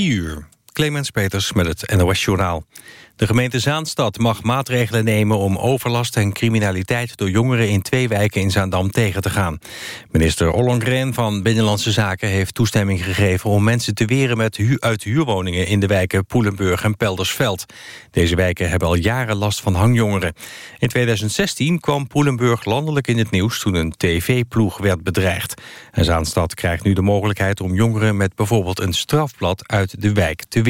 Drie uur. Clemens Peters met het NOS Journaal. De gemeente Zaanstad mag maatregelen nemen om overlast en criminaliteit door jongeren in twee wijken in Zaandam tegen te gaan. Minister Ollongren van Binnenlandse Zaken heeft toestemming gegeven om mensen te weren met hu uit huurwoningen in de wijken Poelenburg en Peldersveld. Deze wijken hebben al jaren last van hangjongeren. In 2016 kwam Poelenburg landelijk in het nieuws toen een tv-ploeg werd bedreigd. En Zaanstad krijgt nu de mogelijkheid om jongeren met bijvoorbeeld een strafblad uit de wijk te weren.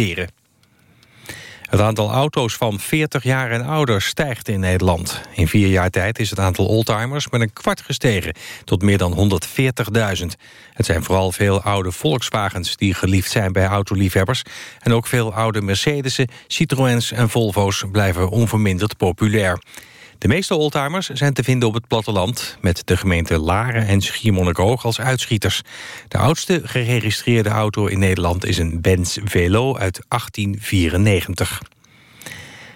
Het aantal auto's van 40 jaar en ouder stijgt in Nederland. In vier jaar tijd is het aantal oldtimers met een kwart gestegen... tot meer dan 140.000. Het zijn vooral veel oude Volkswagens die geliefd zijn bij autoliefhebbers... en ook veel oude Mercedes'en, Citroëns en Volvo's blijven onverminderd populair. De meeste oldtimers zijn te vinden op het platteland... met de gemeente Laren en Schiermonnikoog als uitschieters. De oudste geregistreerde auto in Nederland is een Benz Velo uit 1894.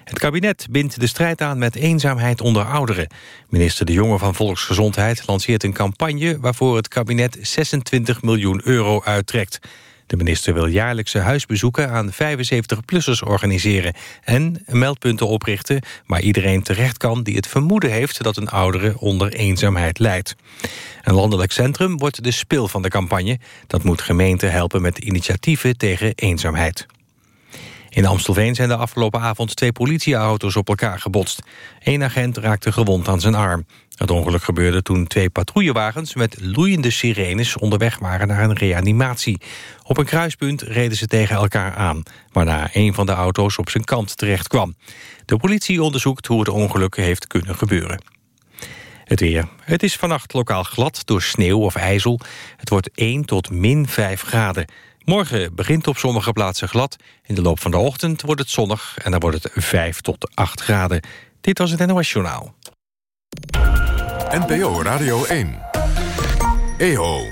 Het kabinet bindt de strijd aan met eenzaamheid onder ouderen. Minister De Jonge van Volksgezondheid lanceert een campagne... waarvoor het kabinet 26 miljoen euro uittrekt. De minister wil jaarlijkse huisbezoeken aan 75-plussers organiseren... en meldpunten oprichten waar iedereen terecht kan... die het vermoeden heeft dat een oudere onder eenzaamheid lijdt. Een landelijk centrum wordt de spil van de campagne. Dat moet gemeenten helpen met initiatieven tegen eenzaamheid. In Amstelveen zijn de afgelopen avond twee politieauto's op elkaar gebotst. Eén agent raakte gewond aan zijn arm. Het ongeluk gebeurde toen twee patrouillewagens met loeiende sirenes onderweg waren naar een reanimatie. Op een kruispunt reden ze tegen elkaar aan, waarna een van de auto's op zijn kant terecht kwam. De politie onderzoekt hoe het ongeluk heeft kunnen gebeuren. Het weer. Het is vannacht lokaal glad door sneeuw of ijzel. Het wordt 1 tot min 5 graden. Morgen begint op sommige plaatsen glad. In de loop van de ochtend wordt het zonnig en dan wordt het 5 tot 8 graden. Dit was het NOS Journaal. NPO Radio 1. EO.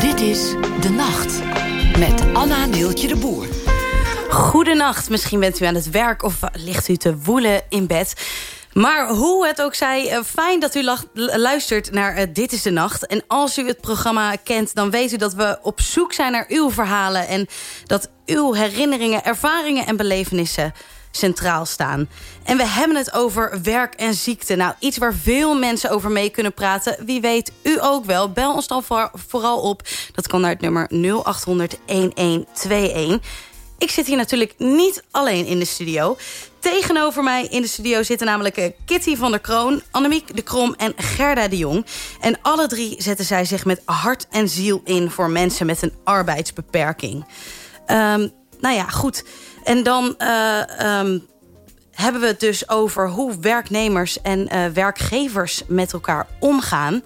Dit is De Nacht met Anna Neeltje de Boer. Goedenacht, misschien bent u aan het werk of ligt u te woelen in bed. Maar hoe het ook zij, eh, fijn dat u luistert naar uh, Dit is de Nacht. En als u het programma kent, dan weet u dat we op zoek zijn naar uw verhalen... en dat uw herinneringen, ervaringen en belevenissen centraal staan. En we hebben het over werk en ziekte. Nou, iets waar veel mensen over mee kunnen praten. Wie weet, u ook wel. Bel ons dan vooral op. Dat kan naar het nummer 0800 1121. Ik zit hier natuurlijk niet alleen in de studio. Tegenover mij in de studio zitten namelijk eh, Kitty van der Kroon... Annemiek de Krom en Gerda de Jong. En alle drie zetten zij zich met hart en ziel in... voor mensen met een arbeidsbeperking. Um, nou ja, goed. En dan uh, um, hebben we het dus over hoe werknemers en uh, werkgevers met elkaar omgaan.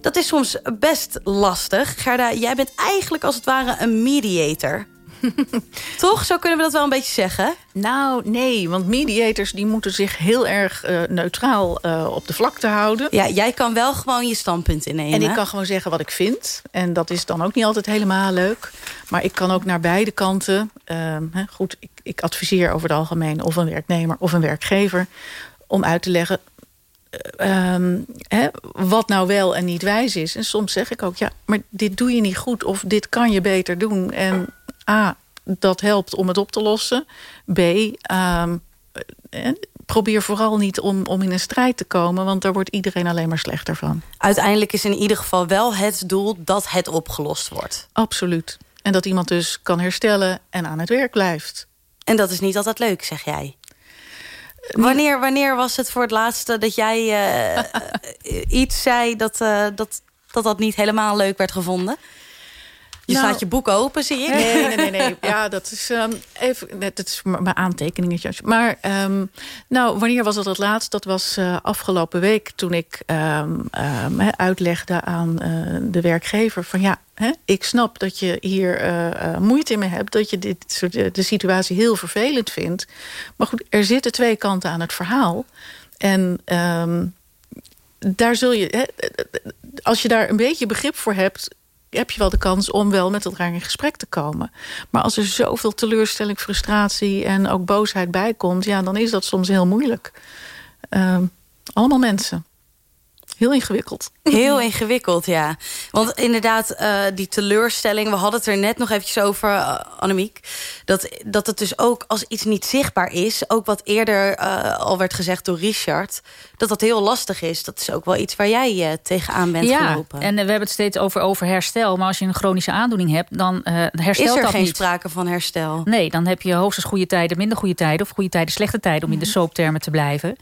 Dat is soms best lastig. Gerda, jij bent eigenlijk als het ware een mediator. Toch? Zo kunnen we dat wel een beetje zeggen? Nou, nee, want mediators die moeten zich heel erg uh, neutraal uh, op de vlakte houden. Ja, jij kan wel gewoon je standpunt innemen. En ik kan gewoon zeggen wat ik vind. En dat is dan ook niet altijd helemaal leuk. Maar ik kan ook naar beide kanten. Uh, goed, ik, ik adviseer over het algemeen of een werknemer of een werkgever... om uit te leggen Um, hè, wat nou wel en niet wijs is. En soms zeg ik ook, ja, maar dit doe je niet goed... of dit kan je beter doen. En A, dat helpt om het op te lossen. B, um, probeer vooral niet om, om in een strijd te komen... want daar wordt iedereen alleen maar slechter van. Uiteindelijk is in ieder geval wel het doel dat het opgelost wordt. Absoluut. En dat iemand dus kan herstellen en aan het werk blijft. En dat is niet altijd leuk, zeg jij? Wanneer, wanneer was het voor het laatste dat jij uh, iets zei... Dat, uh, dat, dat dat niet helemaal leuk werd gevonden? Je nou, staat je boek open, zie ik. Nee, nee, nee. nee. Ja, dat is, um, even, dat is mijn aantekeningetje. Maar um, nou, wanneer was dat het laatst? Dat was uh, afgelopen week toen ik um, uitlegde aan uh, de werkgever... van ja, hè, ik snap dat je hier uh, moeite in me hebt... dat je dit soort, de situatie heel vervelend vindt. Maar goed, er zitten twee kanten aan het verhaal. En daar zul je... Hè, als je daar een beetje begrip voor hebt heb je wel de kans om wel met elkaar in gesprek te komen. Maar als er zoveel teleurstelling, frustratie en ook boosheid bij komt... ja, dan is dat soms heel moeilijk. Uh, allemaal mensen. Heel ingewikkeld. Heel ingewikkeld, ja. Want inderdaad, uh, die teleurstelling... we hadden het er net nog eventjes over, uh, Annemiek... Dat, dat het dus ook als iets niet zichtbaar is... ook wat eerder uh, al werd gezegd door Richard... dat dat heel lastig is. Dat is ook wel iets waar jij tegenaan bent ja, gelopen. en we hebben het steeds over, over herstel. Maar als je een chronische aandoening hebt, dan herstelt Is er dat geen niet. sprake van herstel? Nee, dan heb je hoogstens goede tijden, minder goede tijden... of goede tijden, slechte tijden, om in de Mhm. soaptermen te blijven.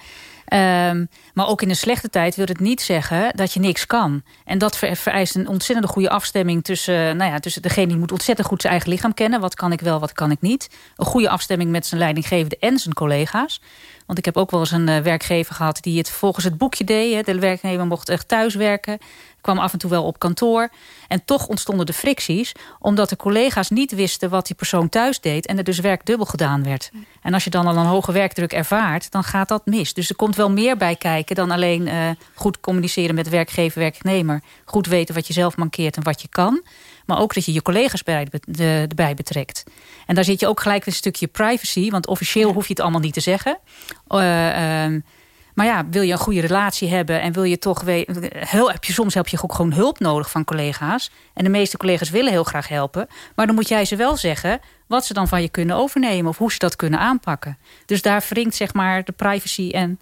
Um, maar ook in een slechte tijd wil het niet zeggen dat je niks kan. En dat vereist een ontzettende goede afstemming tussen, nou ja, tussen degene die moet ontzettend goed zijn eigen lichaam kennen. Wat kan ik wel, wat kan ik niet. Een goede afstemming met zijn leidinggevende en zijn collega's. Want ik heb ook wel eens een uh, werkgever gehad die het volgens het boekje deed. De werknemer mocht echt thuiswerken. Kwam af en toe wel op kantoor. En toch ontstonden de fricties. Omdat de collega's niet wisten wat die persoon thuis deed. En er dus werk dubbel gedaan werd. En als je dan al een hoge werkdruk ervaart. Dan gaat dat mis. Dus er komt wel meer bij kijken dan alleen uh, goed communiceren met werkgever, werknemer. Goed weten wat je zelf mankeert en wat je kan. Maar ook dat je je collega's bij, de, erbij betrekt. En daar zit je ook gelijk een stukje privacy. Want officieel hoef je het allemaal niet te zeggen. Uh, um, maar ja, wil je een goede relatie hebben en wil je toch weten... Heb je, soms heb je ook gewoon hulp nodig van collega's. En de meeste collega's willen heel graag helpen. Maar dan moet jij ze wel zeggen wat ze dan van je kunnen overnemen... of hoe ze dat kunnen aanpakken. Dus daar wringt zeg maar de privacy en...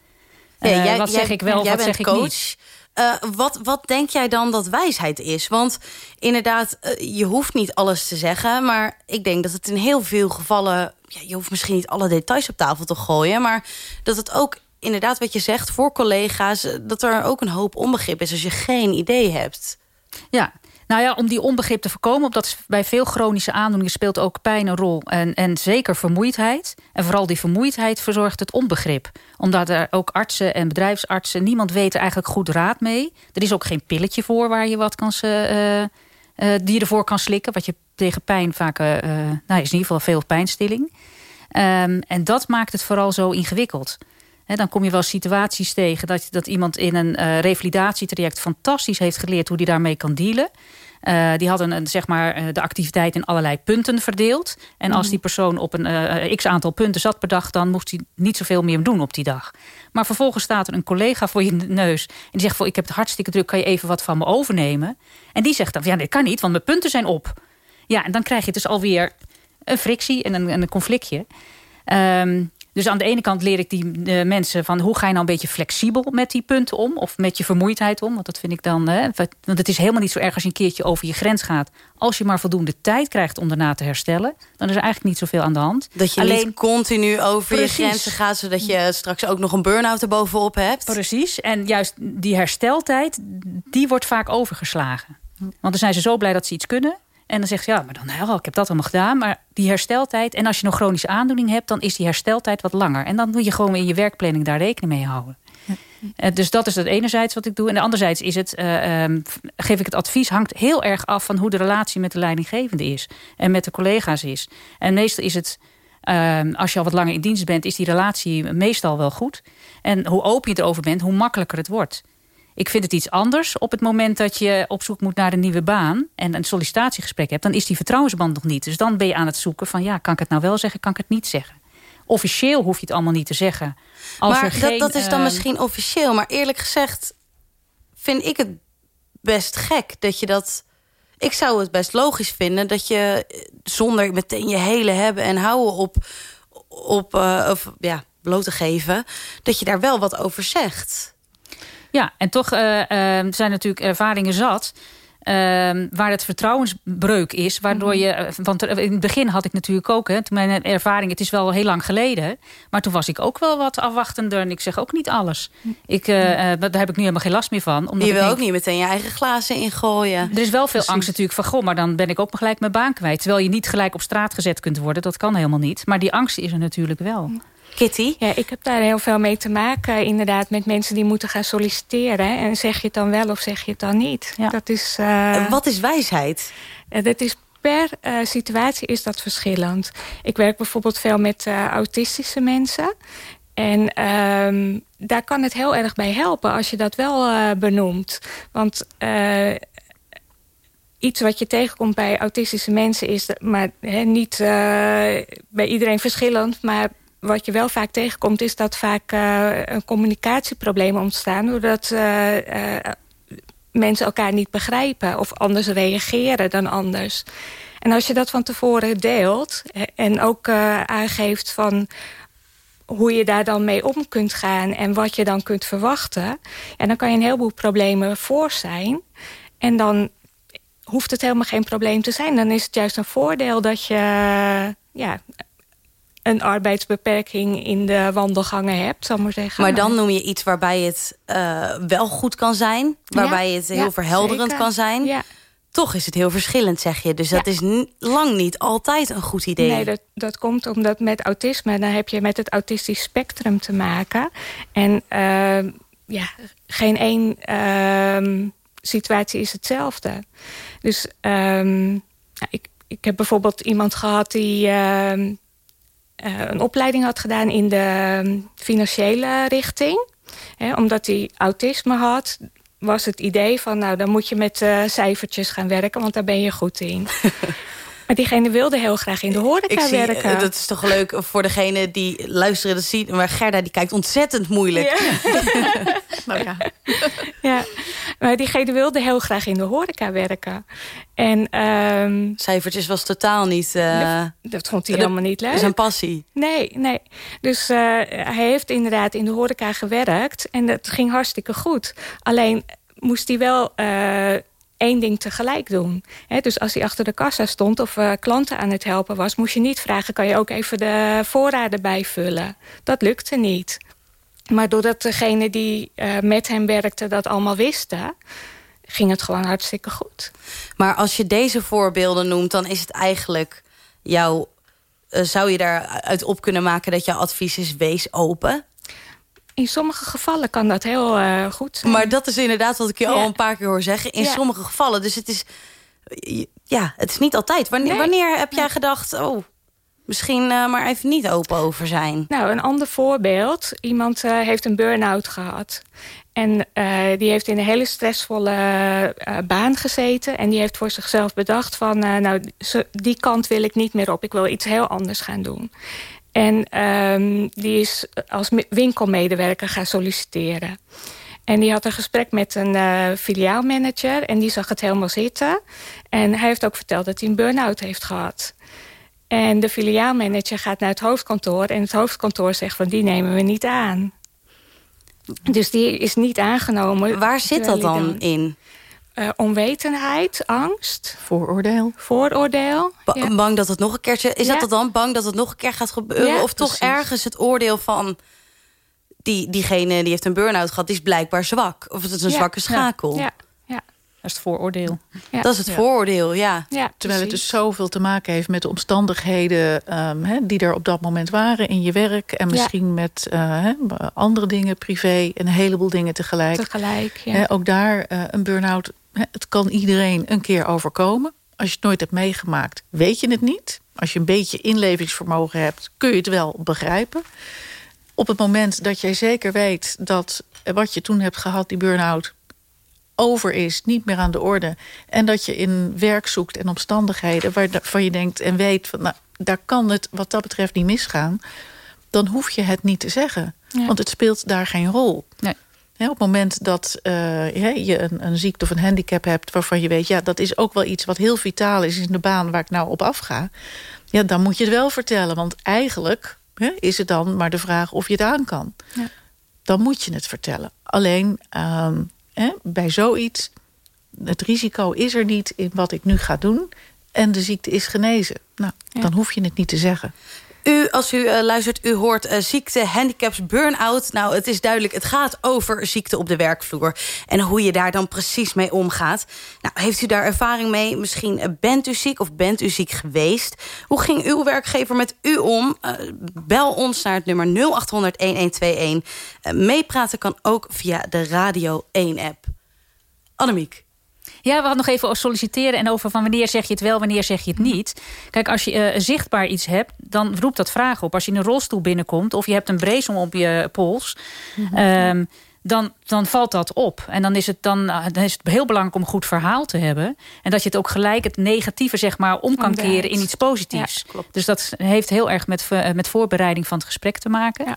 Ja, jij, wat zeg jij, ik wel, jij wat zeg ik coach. niet? Uh, wat, wat denk jij dan dat wijsheid is? Want inderdaad, uh, je hoeft niet alles te zeggen. Maar ik denk dat het in heel veel gevallen... Ja, je hoeft misschien niet alle details op tafel te gooien... maar dat het ook inderdaad wat je zegt voor collega's... dat er ook een hoop onbegrip is als je geen idee hebt. Ja, nou ja, om die onbegrip te voorkomen... omdat bij veel chronische aandoeningen speelt ook pijn een rol... en, en zeker vermoeidheid. En vooral die vermoeidheid verzorgt het onbegrip. Omdat er ook artsen en bedrijfsartsen... niemand weet er eigenlijk goed raad mee. Er is ook geen pilletje voor waar je wat kan... Uh, uh, die je ervoor kan slikken. Wat je tegen pijn vaak... Nou, is in ieder geval veel pijnstilling. Um, en dat maakt het vooral zo ingewikkeld. He, dan kom je wel situaties tegen dat, dat iemand in een uh, revalidatietraject fantastisch heeft geleerd hoe die daarmee kan dealen. Uh, die hadden een, zeg maar, de activiteit in allerlei punten verdeeld. En als die persoon op een uh, x aantal punten zat per dag... dan moest hij niet zoveel meer doen op die dag. Maar vervolgens staat er een collega voor je neus... en die zegt, ik heb het hartstikke druk, kan je even wat van me overnemen? En die zegt dan, ja, dat kan niet, want mijn punten zijn op. Ja, en dan krijg je dus alweer een frictie en een, een conflictje. Um, dus aan de ene kant leer ik die de mensen van hoe ga je nou een beetje flexibel met die punten om. Of met je vermoeidheid om. Want dat vind ik dan. Hè, want het is helemaal niet zo erg als je een keertje over je grens gaat. Als je maar voldoende tijd krijgt om daarna te herstellen. Dan is er eigenlijk niet zoveel aan de hand. Dat je Alleen, niet continu over Precies. je grenzen gaat. Zodat je straks ook nog een burn-out erbovenop hebt. Precies. En juist die hersteltijd. Die wordt vaak overgeslagen. Want dan zijn ze zo blij dat ze iets kunnen. En dan zegt ze, ja, maar dan, hel, ik heb dat allemaal gedaan. Maar die hersteltijd, en als je nog chronische aandoening hebt... dan is die hersteltijd wat langer. En dan moet je gewoon in je werkplanning daar rekening mee houden. Ja. Uh, dus dat is het enerzijds wat ik doe. En de anderzijds is het, uh, um, geef ik het advies... hangt heel erg af van hoe de relatie met de leidinggevende is. En met de collega's is. En meestal is het... Uh, als je al wat langer in dienst bent, is die relatie meestal wel goed. En hoe open je erover bent, hoe makkelijker het wordt. Ik vind het iets anders op het moment dat je op zoek moet naar een nieuwe baan... en een sollicitatiegesprek hebt, dan is die vertrouwensband nog niet. Dus dan ben je aan het zoeken van, ja, kan ik het nou wel zeggen, kan ik het niet zeggen? Officieel hoef je het allemaal niet te zeggen. Als maar er dat, geen, dat is dan uh, misschien officieel. Maar eerlijk gezegd vind ik het best gek dat je dat... Ik zou het best logisch vinden dat je zonder meteen je hele hebben en houden op... op uh, of, ja, bloot te geven, dat je daar wel wat over zegt. Ja, en toch uh, uh, zijn natuurlijk ervaringen zat... Uh, waar het vertrouwensbreuk is. Waardoor je. Want in het begin had ik natuurlijk ook. Hè, mijn ervaring. Het is wel heel lang geleden. Maar toen was ik ook wel wat afwachtender. En ik zeg ook niet alles. Ik, uh, daar heb ik nu helemaal geen last meer van. Omdat je wil denk, ook niet meteen je eigen glazen ingooien. Er is wel veel Precies. angst natuurlijk van. Goh, maar dan ben ik ook gelijk mijn baan kwijt. Terwijl je niet gelijk op straat gezet kunt worden. Dat kan helemaal niet. Maar die angst is er natuurlijk wel. Kitty? Ja, ik heb daar heel veel mee te maken. Inderdaad, met mensen die moeten gaan solliciteren. En zeg je het dan wel of zeg je het dan niet? Ja. Dat is, uh, Wat is wijsheid? Uh, dat is per uh, situatie is dat verschillend. Ik werk bijvoorbeeld veel met autistische mensen. En um, daar kan het heel erg bij helpen als je dat wel benoemt. Want iets wat je tegenkomt bij autistische mensen is... maar he, niet bij iedereen verschillend, maar wat je wel vaak tegenkomt... is dat vaak een communicatieproblemen ontstaan... doordat mensen elkaar niet begrijpen of anders reageren dan anders. En als je dat van tevoren deelt en ook aangeeft van hoe je daar dan mee om kunt gaan en wat je dan kunt verwachten... en dan kan je een heleboel problemen voor zijn. En dan hoeft het helemaal geen probleem te zijn. Dan is het juist een voordeel dat je ja, een arbeidsbeperking in de wandelgangen hebt, zal maar zeggen. Maar dan noem je iets waarbij het uh, wel goed kan zijn. Waarbij het heel verhelderend kan zijn. Ja. Toch is het heel verschillend, zeg je. Dus dat is lang niet altijd een goed idee. Nee, dat, dat komt omdat met autisme... dan heb je met het autistisch spectrum te maken. En uh, ja, geen één uh, situatie is hetzelfde. Dus um, ik, ik heb bijvoorbeeld iemand gehad die... Uh, een opleiding had gedaan in de financiële richting. omdat hij autisme had, was het idee van... nou, dan moet je met uh, cijfertjes gaan werken, want daar ben je goed in. maar diegene wilde heel graag in de horeca ik zie, werken. Uh, dat is toch leuk voor degene die luisteren, dat ziet. Maar Gerda die kijkt ontzettend moeilijk. Ja. nou ja. ja. Maar diegene wilde heel graag in de horeca werken. En, um, Cijfertjes was totaal niet... Uh, dat, dat, vond hij helemaal niet leuk. is een passie. Nee, nee. Dus uh, hij heeft inderdaad in de horeca gewerkt. En dat ging hartstikke goed. Alleen moest hij wel uh, één ding tegelijk doen. Dus als hij achter de kassa stond of uh, klanten aan het helpen was... moest je niet vragen, kan je ook even de voorraden bijvullen? Dat lukte niet. Maar doordat degene die uh, met hem werkte dat allemaal wisten ging het gewoon hartstikke goed. Maar als je deze voorbeelden noemt, dan is het eigenlijk jouw... Uh, zou je daaruit op kunnen maken dat jouw advies is wees open? In sommige gevallen kan dat heel uh, goed zijn. Maar dat is inderdaad wat ik je ja. al een paar keer hoor zeggen. In ja. sommige gevallen. Dus het is, ja, het is niet altijd. Wanneer, nee. wanneer heb jij gedacht... oh, misschien uh, maar even niet open over zijn? Nou, een ander voorbeeld. Iemand uh, heeft een burn-out gehad. En uh, die heeft in een hele stressvolle baan gezeten. En die heeft voor zichzelf bedacht van... Nou, die kant wil ik niet meer op. Ik wil iets heel anders gaan doen. En um, die is als winkelmedewerker gaan solliciteren. En die had een gesprek met een filiaalmanager. En die zag het helemaal zitten. En hij heeft ook verteld dat hij een burn-out heeft gehad. En de filiaalmanager gaat naar het hoofdkantoor. En het hoofdkantoor zegt van die nemen we niet aan. Dus die is niet aangenomen. Waar zit dat dan, dan in? Uh, onwetendheid, angst. Vooroordeel. Vooroordeel. Ba ja. Bang dat het nog een keertje... Is ja. dat dan bang dat het nog een keer gaat gebeuren? Ja, of toch precies. ergens het oordeel van... Die, diegene die heeft een burn-out gehad, die is blijkbaar zwak. Of het is een zwakke schakel. Ja. Dat is het vooroordeel. Ja. Dat is het vooroordeel, ja. ja Terwijl het dus zoveel te maken heeft met de omstandigheden... Um, he, die er op dat moment waren in je werk. En misschien ja. met uh, he, andere dingen, privé. Een heleboel dingen tegelijk. Tegelijk, ja. He, ook daar uh, een burn-out. Het kan iedereen een keer overkomen. Als je het nooit hebt meegemaakt, weet je het niet. Als je een beetje inlevingsvermogen hebt, kun je het wel begrijpen. Op het moment dat jij zeker weet dat wat je toen hebt gehad, die burn-out over is, niet meer aan de orde. En dat je in werk zoekt en omstandigheden waarvan je denkt en weet... Van, nou, daar kan het wat dat betreft niet misgaan... dan hoef je het niet te zeggen. Ja. Want het speelt daar geen rol. Nee. He, op het moment dat uh, je een, een ziekte of een handicap hebt... waarvan je weet, ja, dat is ook wel iets wat heel vitaal is... in de baan waar ik nou op afga... ja, dan moet je het wel vertellen. Want eigenlijk he, is het dan maar de vraag of je het aan kan. Ja. Dan moet je het vertellen. Alleen... Hè, bij zoiets, het risico is er niet in wat ik nu ga doen... en de ziekte is genezen. Nou, ja. dan hoef je het niet te zeggen. U, als u uh, luistert, u hoort uh, ziekte, handicaps, burn-out. Nou, het is duidelijk, het gaat over ziekte op de werkvloer. En hoe je daar dan precies mee omgaat. Nou, heeft u daar ervaring mee? Misschien uh, bent u ziek of bent u ziek geweest? Hoe ging uw werkgever met u om? bel ons naar het nummer 0800-1121. meepraten kan ook via de Radio 1-app. Annemiek. Ja, we hadden nog even over solliciteren en over van wanneer zeg je het wel, wanneer zeg je het niet. Kijk, als je uh, zichtbaar iets hebt, dan roept dat vragen op. Als je in een rolstoel binnenkomt of je hebt een brees om op je pols... Mm -hmm. um, dan, dan valt dat op. En dan is, het dan, eh, dan is het heel belangrijk om een goed verhaal te hebben. En dat je het ook gelijk het negatieve zeg maar, om kan keren in iets positiefs. dus dat heeft heel erg met, eh, met voorbereiding van het gesprek te maken. Ja.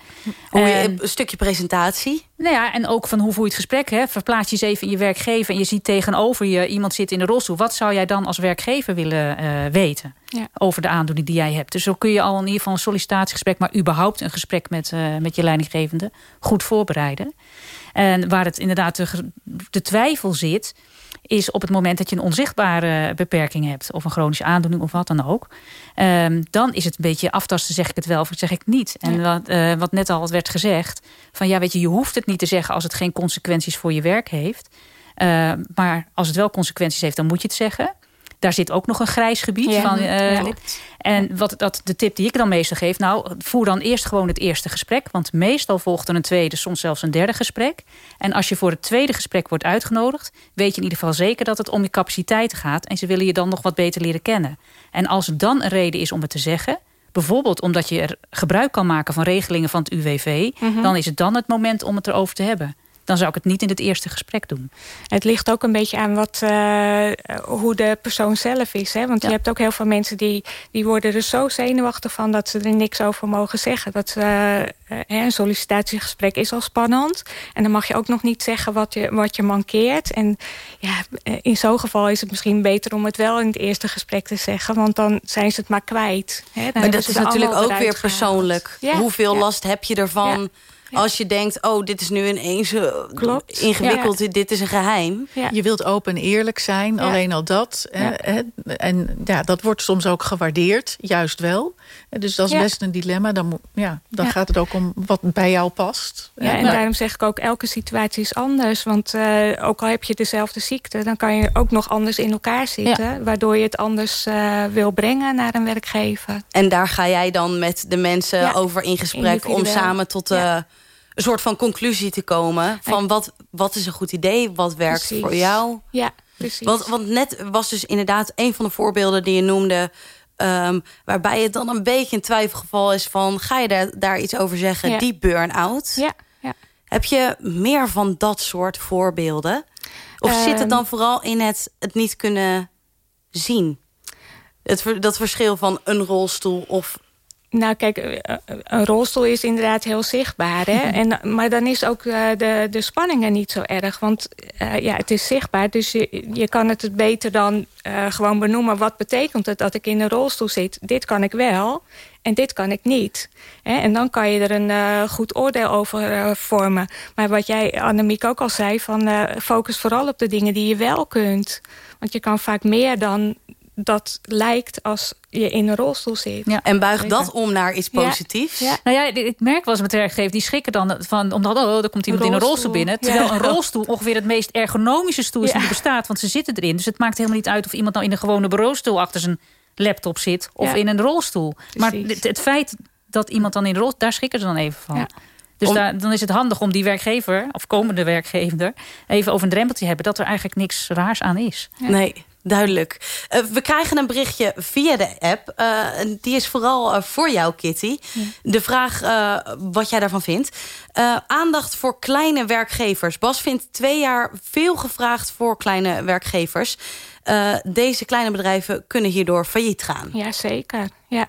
Hoe je, een stukje presentatie. Nou ja, en ook van hoe voel je het gesprek. Hè? Verplaats je eens even in je werkgever en je ziet tegenover je iemand zit in de rolstoel. Wat zou jij dan als werkgever willen uh, weten over de aandoening die jij hebt? Dus zo kun je al in ieder geval een sollicitatiegesprek, maar überhaupt een gesprek met, uh, met je leidinggevende goed voorbereiden. En waar het inderdaad de, de twijfel zit is op het moment dat je een onzichtbare beperking hebt... of een chronische aandoening of wat dan ook... Um, dan is het een beetje aftasten, zeg ik het wel of zeg ik niet. En wat, uh, wat net al werd gezegd... van ja, weet je, je hoeft het niet te zeggen... als het geen consequenties voor je werk heeft. Uh, maar als het wel consequenties heeft, dan moet je het zeggen. Daar zit ook nog een grijs gebied. van, uh, en wat dat, de tip die ik dan meestal geef... nou, voer dan eerst gewoon het eerste gesprek. Want meestal volgt er een tweede, soms zelfs een derde gesprek. En als je voor het tweede gesprek wordt uitgenodigd... weet je in ieder geval zeker dat het om je capaciteiten gaat... en ze willen je dan nog wat beter leren kennen. En als er dan een reden is om het te zeggen... bijvoorbeeld omdat je er gebruik kan maken van regelingen van het UWV... Mhm. dan is het dan het moment om het erover te hebben dan zou ik het niet in het eerste gesprek doen. Het ligt ook een beetje aan wat, uh, hoe de persoon zelf is. Hè? Want je hebt ook heel veel mensen die, die worden er zo zenuwachtig van... dat ze er niks over mogen zeggen. Dat, uh, een sollicitatiegesprek is al spannend. En dan mag je ook nog niet zeggen wat je, wat je mankeert. En ja, in zo'n geval is het misschien beter om het wel in het eerste gesprek te zeggen. Want dan zijn ze het maar kwijt. Hè? maar dat is natuurlijk ook weer persoonlijk. Hoeveel last heb je ervan... Als je denkt, oh, dit is nu ineens uh, ingewikkeld, dit is een geheim. Je wilt open en eerlijk zijn, alleen al dat. en ja, dat wordt soms ook gewaardeerd, juist wel. Dus dat is best een dilemma. Dan, ja, dan gaat het ook om wat bij jou past. Ja, en daarom zeg ik ook, elke situatie is anders. Want uh, ook al heb je dezelfde ziekte... dan kan je ook nog anders in elkaar zitten. Waardoor je het anders uh, wil brengen naar een werkgever. En daar ga jij dan met de mensen over in gesprek... om samen tot... Uh, een soort van conclusie te komen. Van wat, wat is een goed idee? Wat werkt voor jou? Ja, precies. Want, want net was dus inderdaad een van de voorbeelden die je noemde... Um, waarbij het dan een beetje een twijfelgeval is van... ga je daar, daar iets over zeggen, die burn-out? Ja, ja. Heb je meer van dat soort voorbeelden? Of zit het ehm. dan vooral in het, het niet kunnen zien? Het, dat verschil van een rolstoel of nou, kijk, eh, eh, een rolstoel is inderdaad heel zichtbaar. Hè? En, maar dan is ook uh, de, de spanningen niet zo erg. Want uh, ja, het is zichtbaar, dus je, je kan het beter dan uh, gewoon benoemen. Wat betekent het dat ik in een rolstoel zit? Dit kan ik wel en dit kan ik niet. Hè? En dan kan je er een goed oordeel over vormen. Maar wat jij, Annemiek, ook al zei... Van, focus vooral op de dingen die je wel kunt. Want je kan vaak meer dan dat lijkt als je in een rolstoel zit. Ja. En buig dat om naar iets positiefs. Ja. Nou ja, ik merk wel eens met werkgever die schrikken dan van... omdat oh, er komt iemand in een rolstoel binnen. Terwijl een rolstoel ongeveer het meest ergonomische stoel is die er bestaat. Want ze zitten erin. Dus het maakt helemaal niet uit of iemand nou in een gewone bureaustoel... achter zijn laptop zit of in een rolstoel. Maar het, het, feit dat iemand dan in de rolstoel... daar schrikken ze dan even van. Dus daar, dan is het handig om die werkgever, of komende werkgever... even over een drempel te hebben dat er eigenlijk niks raars aan is. Nee, Duidelijk. Uh, we krijgen een berichtje via de app. Uh, die is vooral uh, voor jou, Kitty. De vraag wat jij daarvan vindt. aandacht voor kleine werkgevers. Bas vindt twee jaar veel gevraagd voor kleine werkgevers. deze kleine bedrijven kunnen hierdoor failliet gaan. Ja, zeker. Ja.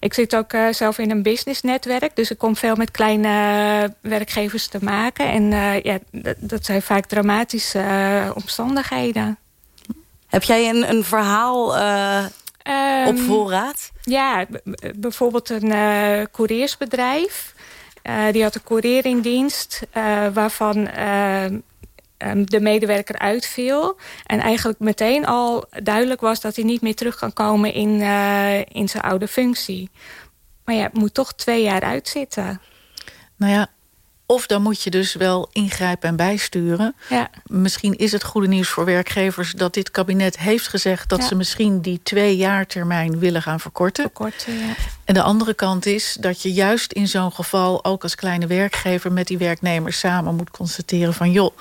Ik zit ook zelf in een businessnetwerk. Dus ik kom veel met kleine werkgevers te maken. En ja, dat zijn vaak dramatische omstandigheden. Heb jij een, een verhaal uh, op voorraad? Ja, bijvoorbeeld een uh, couriersbedrijf. Uh, die had een courier in dienst waarvan um, de medewerker uitviel. En eigenlijk meteen al duidelijk was dat hij niet meer terug kan komen in, in zijn oude functie. Maar ja, het moet toch twee jaar uitzitten. Nou ja, of dan moet je dus wel ingrijpen en bijsturen. Ja. Misschien is het goede nieuws voor werkgevers... dat dit kabinet heeft gezegd dat ze misschien die twee jaar termijn willen gaan verkorten. verkorten ja. En de andere kant is dat je juist in zo'n geval... ook als kleine werkgever met die werknemers samen moet constateren van... joh,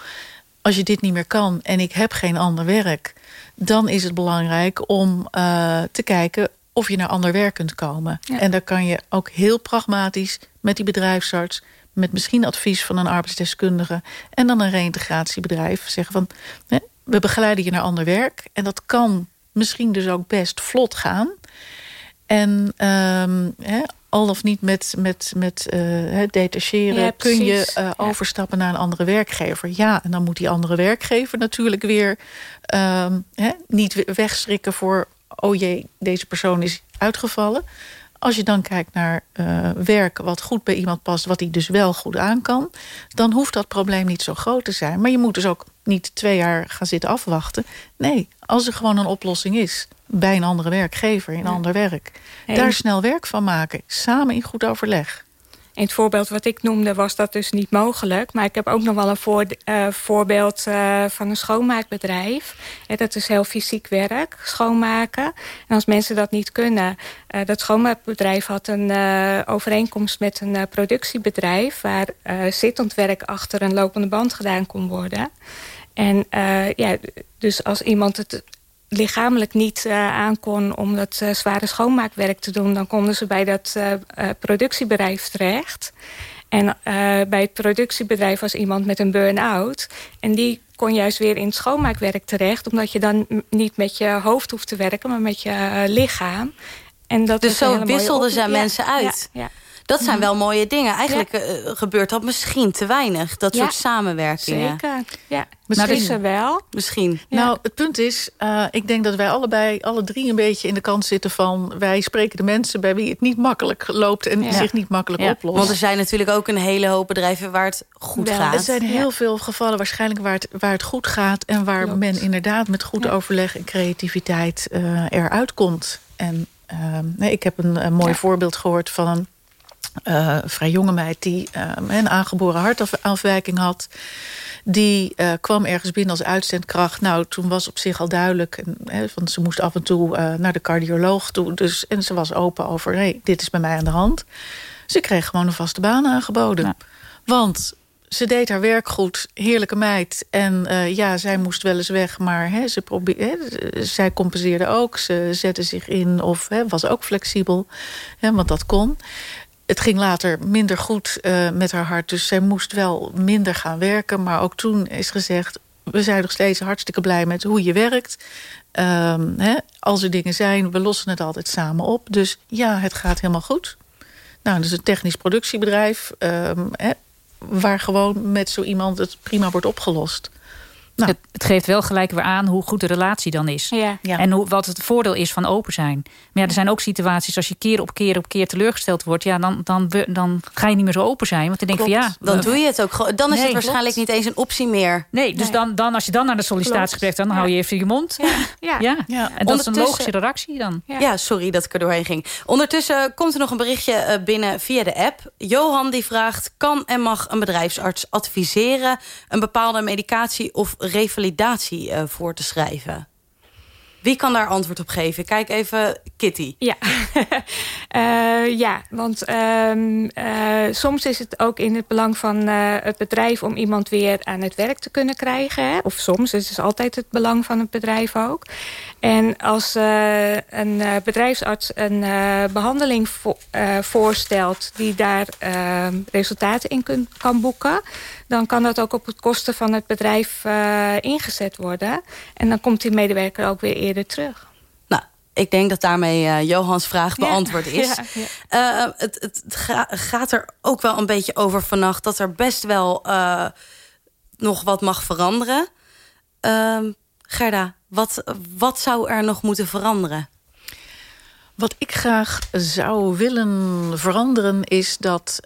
als je dit niet meer kan en ik heb geen ander werk... dan is het belangrijk om uh, te kijken of je naar ander werk kunt komen. En daar kan je ook heel pragmatisch met die bedrijfsarts met misschien advies van een arbeidsdeskundige... en dan een reïntegratiebedrijf zeggen van... Hè, we begeleiden je naar ander werk. En dat kan misschien dus ook best vlot gaan. En um, hè, al of niet met, met, met uh, detacheren... kun je uh, overstappen naar een andere werkgever. Ja, en dan moet die andere werkgever natuurlijk weer... Um, hè, niet wegschrikken voor... oh jee, deze persoon is uitgevallen. Als je dan kijkt naar uh, werk wat goed bij iemand past... wat hij dus wel goed aan kan... dan hoeft dat probleem niet zo groot te zijn. Maar je moet dus ook niet twee jaar gaan zitten afwachten. Nee, als er gewoon een oplossing is bij een andere werkgever, in ja. ander werk. Daar snel werk van maken, samen in goed overleg. In het voorbeeld wat ik noemde was dat dus niet mogelijk. Maar ik heb ook nog wel een voor, uh, voorbeeld uh, van een schoonmaakbedrijf. Ja, dat is heel fysiek werk, schoonmaken. En als mensen dat niet kunnen... Uh, dat schoonmaakbedrijf had een overeenkomst met een productiebedrijf... waar zittend werk achter een lopende band gedaan kon worden. En ja, dus als iemand het lichamelijk niet uh, aankon om dat uh, zware schoonmaakwerk te doen... dan konden ze bij dat uh, productiebedrijf terecht. En bij het productiebedrijf was iemand met een burn-out. En die kon juist weer in het schoonmaakwerk terecht... omdat je dan niet met je hoofd hoeft te werken, maar met je lichaam. En dat dus zo wisselden ze mensen uit? Ja, ja. Dat zijn wel mooie dingen. Eigenlijk ja. uh, gebeurt dat misschien te weinig. Dat ja. soort samenwerkingen. Zeker, ja. Misschien is er wel. Misschien. Ja. Nou, het punt is, uh, ik denk dat wij allebei, alle drie een beetje in de kant zitten van... wij spreken de mensen bij wie het niet makkelijk loopt en zich niet makkelijk oplost. Want er zijn natuurlijk ook een hele hoop bedrijven waar het goed gaat. Er zijn heel veel gevallen waarschijnlijk waar het, waar het goed gaat... en waar Klopt. men inderdaad met goed overleg en creativiteit uh, eruit komt. En nee, ik heb een, een mooi voorbeeld gehoord van een uh, vrij jonge meid die uh, een aangeboren hartafwijking had. Die uh, kwam ergens binnen als uitzendkracht. Nou, toen was op zich al duidelijk. Hè, want ze moest af en toe naar de cardioloog toe. Dus, en ze was open over, hey, dit is bij mij aan de hand. Ze kreeg gewoon een vaste baan aangeboden. Ja. Want ze deed haar werk goed, heerlijke meid. En uh, ja, zij moest wel eens weg, maar hè, ze hè, zij compenseerde ook. Ze zette zich in of hè, was ook flexibel, hè, want dat kon het ging later minder goed uh, met haar hart. Dus zij moest wel minder gaan werken. Maar ook toen is gezegd... we zijn nog steeds hartstikke blij met hoe je werkt. Um, hè, als er dingen zijn, we lossen het altijd samen op. Dus ja, het gaat helemaal goed. Nou, dus een technisch productiebedrijf... Um, hè, waar gewoon met zo iemand het prima wordt opgelost. Nou. Het, het, geeft wel gelijk weer aan hoe goed de relatie dan is. Ja. Ja. En hoe, wat het voordeel is van open zijn. Maar ja, er zijn ook situaties als je keer op keer op keer teleurgesteld wordt. Ja, dan, dan, dan ga je niet meer zo open zijn. Want dan denk je van ja. Dan doe je het ook gewoon. Dan is nee, het waarschijnlijk klopt. niet eens een optie meer. Nee, dus nee. Dan, dan als je dan naar de sollicitatiegesprek dan ja. hou je even je mond. Ja. ja. ja. En dat is een logische reactie dan. Ja. sorry dat ik er doorheen ging. Ondertussen komt er nog een berichtje binnen via de app. Johan die vraagt, kan en mag een bedrijfsarts adviseren... een bepaalde medicatie of revalidatie uh, voor te schrijven? Wie kan daar antwoord op geven? Kijk even, Kitty. Ja, uh, ja want um, uh, soms is het ook in het belang van het bedrijf... om iemand weer aan het werk te kunnen krijgen. Hè? Of soms, het is altijd het belang van het bedrijf ook. En als een bedrijfsarts een behandeling vo voorstelt... die daar ehm, resultaten in kan boeken dan kan dat ook op het kosten van het bedrijf uh, ingezet worden. En dan komt die medewerker ook weer eerder terug. Nou, ik denk dat daarmee uh, Johans vraag beantwoord ja, is. Ja, ja. Uh, het, het ga, gaat er ook wel een beetje over vannacht... dat er best wel nog wat mag veranderen. Ehm, Gerda, wat, wat zou er nog moeten veranderen? Wat ik graag zou willen veranderen is dat...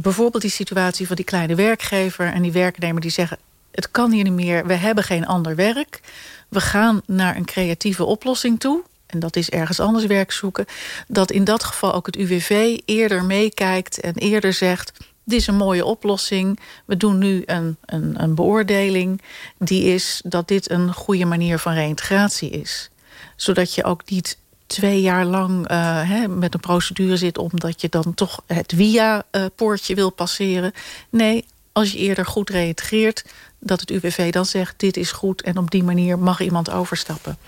Bijvoorbeeld die situatie van die kleine werkgever... en die werknemer die zeggen... het kan hier niet meer, we hebben geen ander werk. We gaan naar een creatieve oplossing toe. En dat is ergens anders werk zoeken. Dat in dat geval ook het UWV eerder meekijkt en eerder zegt... dit is een mooie oplossing. We doen nu een, een, een beoordeling. Die is dat dit een goede manier van reïntegratie is. Zodat je ook niet twee jaar lang uh, hè, met een procedure zit... omdat je dan toch het via-poortje wil passeren. Nee, als je eerder goed reïntegreert... dat het UWV dan zegt, dit is goed... en op die manier mag iemand overstappen.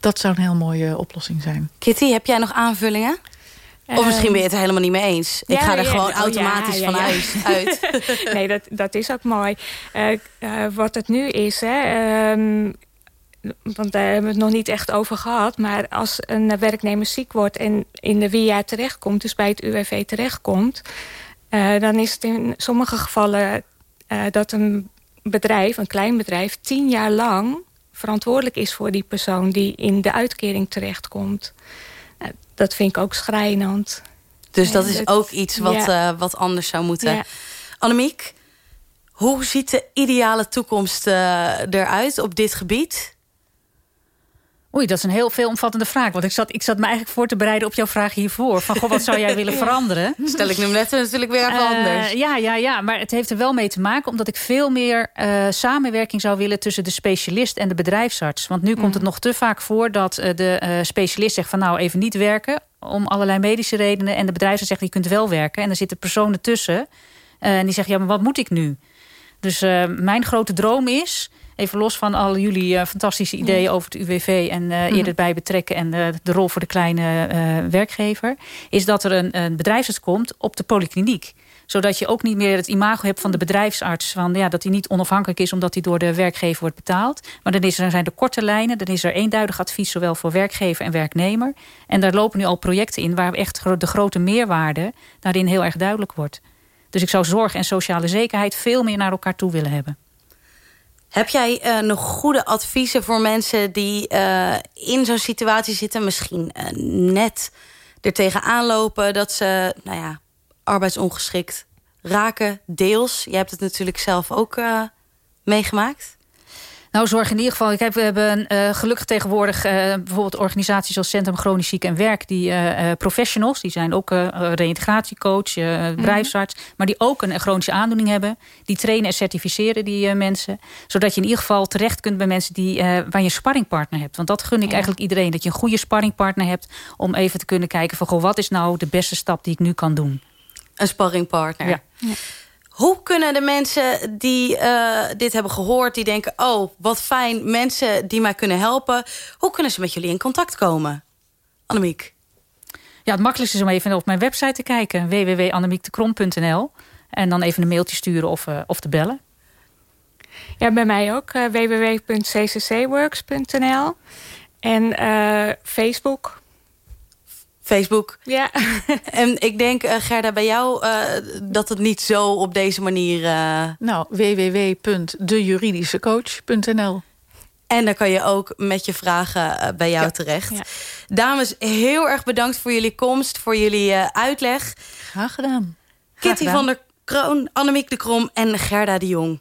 Dat zou een heel mooie oplossing zijn. Kitty, heb jij nog aanvullingen? Of misschien ben je het er helemaal niet mee eens. ik ga er gewoon oh, automatisch van huis uit. nee, dat, dat is ook mooi. wat het nu is, hè, ehm, want daar hebben we het nog niet echt over gehad... maar als een werknemer ziek wordt en in de WIA terechtkomt... dus bij het UWV terechtkomt... Uh, dan is het in sommige gevallen uh, dat een bedrijf, een klein bedrijf... tien jaar lang verantwoordelijk is voor die persoon... die in de uitkering terechtkomt. Uh, dat vind ik ook schrijnend. Dus dat is ook iets wat, ja. wat anders zou moeten. Ja. Annemiek, hoe ziet de ideale toekomst eruit op dit gebied? Oei, dat is een heel veelomvattende vraag. Want ik zat, ik zat me eigenlijk voor te bereiden op jouw vraag hiervoor. Van, goh, wat zou jij willen veranderen? Stel ik nu net natuurlijk weer even uh, anders. Ja, ja, ja, maar het heeft er wel mee te maken... omdat ik veel meer uh, samenwerking zou willen... tussen de specialist en de bedrijfsarts. Want nu komt het nog te vaak voor dat uh, de specialist zegt... van nou, even niet werken om allerlei medische redenen... en de bedrijfsarts zegt, je kunt wel werken. En er zitten personen tussen en die zeggen... ja, maar wat moet ik nu? Dus mijn grote droom is even los van al jullie uh, fantastische ideeën over het UWV... en uh, eerder bij betrekken en uh, de rol voor de kleine werkgever... is dat er een, een bedrijfsarts komt op de polykliniek zodat je ook niet meer het imago hebt van de bedrijfsarts... Van, ja, dat hij niet onafhankelijk is omdat hij door de werkgever wordt betaald. Maar dan, is er, zijn er korte lijnen, dan is er eenduidig advies... zowel voor werkgever en werknemer. En daar lopen nu al projecten in... waar echt de grote meerwaarde daarin heel erg duidelijk wordt. Dus ik zou zorg en sociale zekerheid veel meer naar elkaar toe willen hebben. Heb jij uh, nog goede adviezen voor mensen die uh, in zo'n situatie zitten... misschien uh, net er tegenaan lopen dat ze nou ja, arbeidsongeschikt raken, deels? Je hebt het natuurlijk zelf ook meegemaakt. Nou, zorg in ieder geval. Ik heb, we hebben uh, gelukkig tegenwoordig uh, bijvoorbeeld organisaties als Centrum Chronisch Ziek en Werk, die uh, professionals, die zijn ook reïntegratiecoach, mhm. bedrijfsarts, mm -hmm. maar die ook een chronische aandoening hebben. Die trainen en certificeren die mensen. Zodat je in ieder geval terecht kunt bij mensen die, waar je een sparringpartner hebt. Want dat gun ik ja. eigenlijk iedereen. Dat je een goede sparringpartner hebt om even te kunnen kijken van goh, wat is nou de beste stap die ik nu kan doen. Een sparringpartner. Ja. ja. Hoe kunnen de mensen die uh, dit hebben gehoord... die denken, oh, wat fijn, mensen die mij kunnen helpen... hoe kunnen ze met jullie in contact komen? Annemiek? Ja, het makkelijkste is om even op mijn website te kijken. www.annemiektekrom.nl En dan even een mailtje sturen of, uh, of te bellen. Ja, bij mij ook. Uh, www.cccworks.nl En Facebook Facebook. Ja. en ik denk, uh, Gerda, bij jou uh, dat het niet zo op deze manier... Uh... Nou, www.dejuridischecoach.nl En dan kan je ook met je vragen bij jou ja. terecht. Ja. Dames, heel erg bedankt voor jullie komst, voor jullie uitleg. Graag gedaan. Kitty van der Kroon, Annemiek de Krom en Gerda de Jong.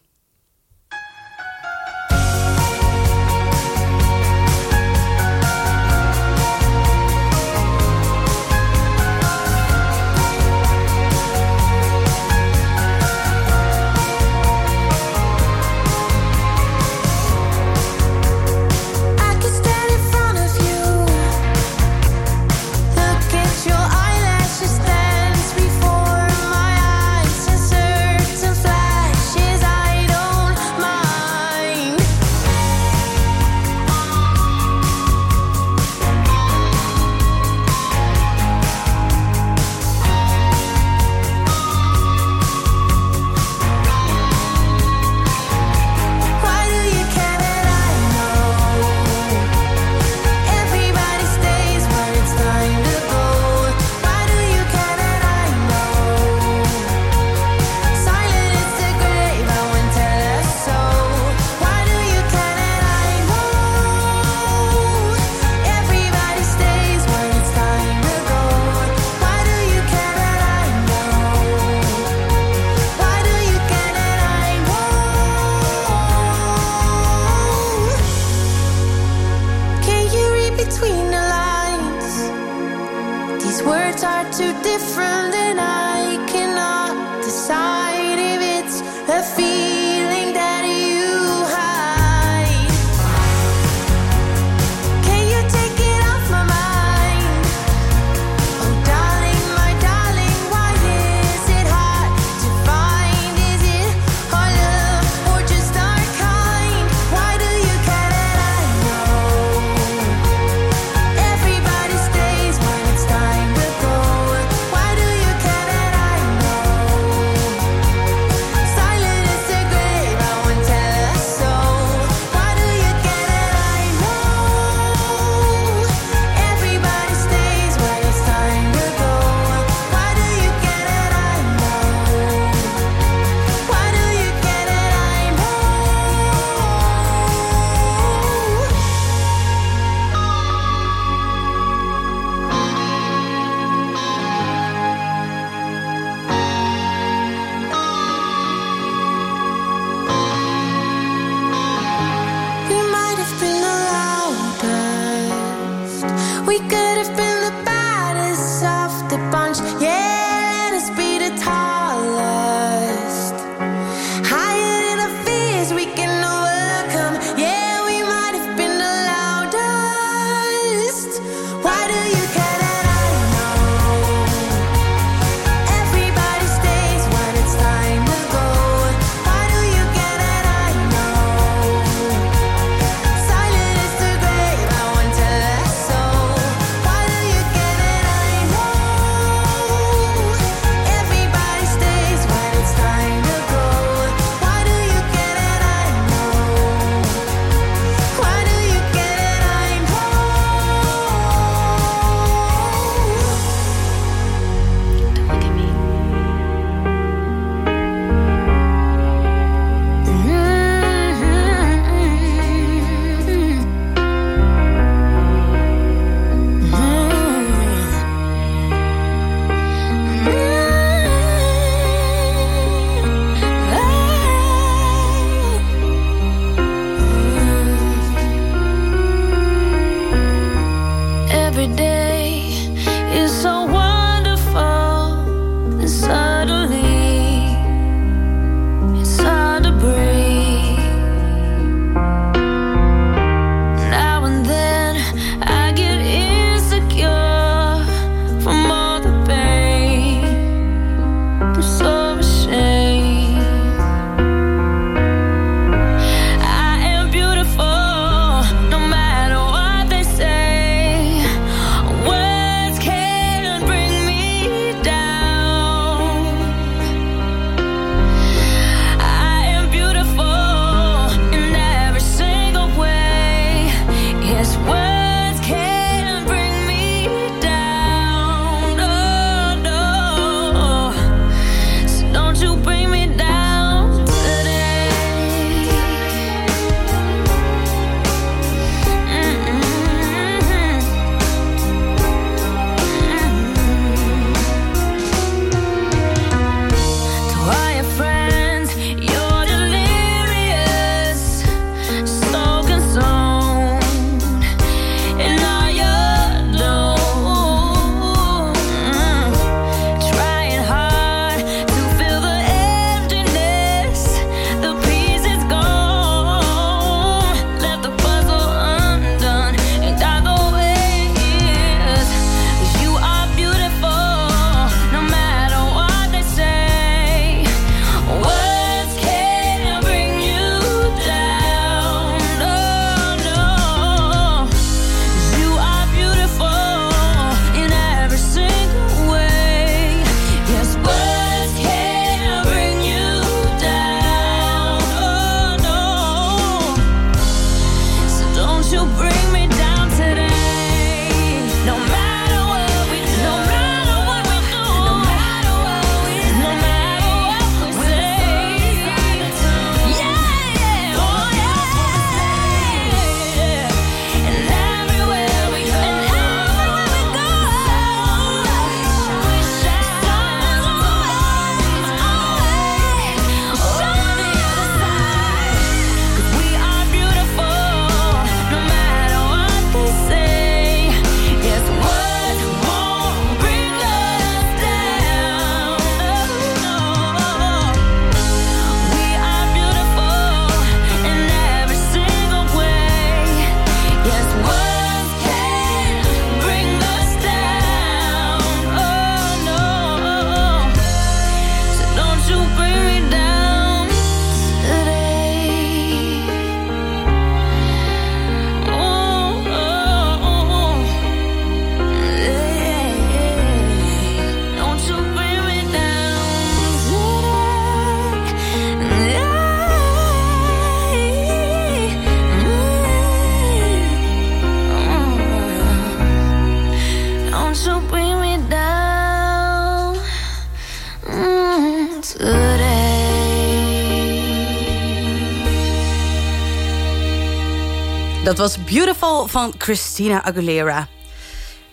Dat was Beautiful van Christina Aguilera.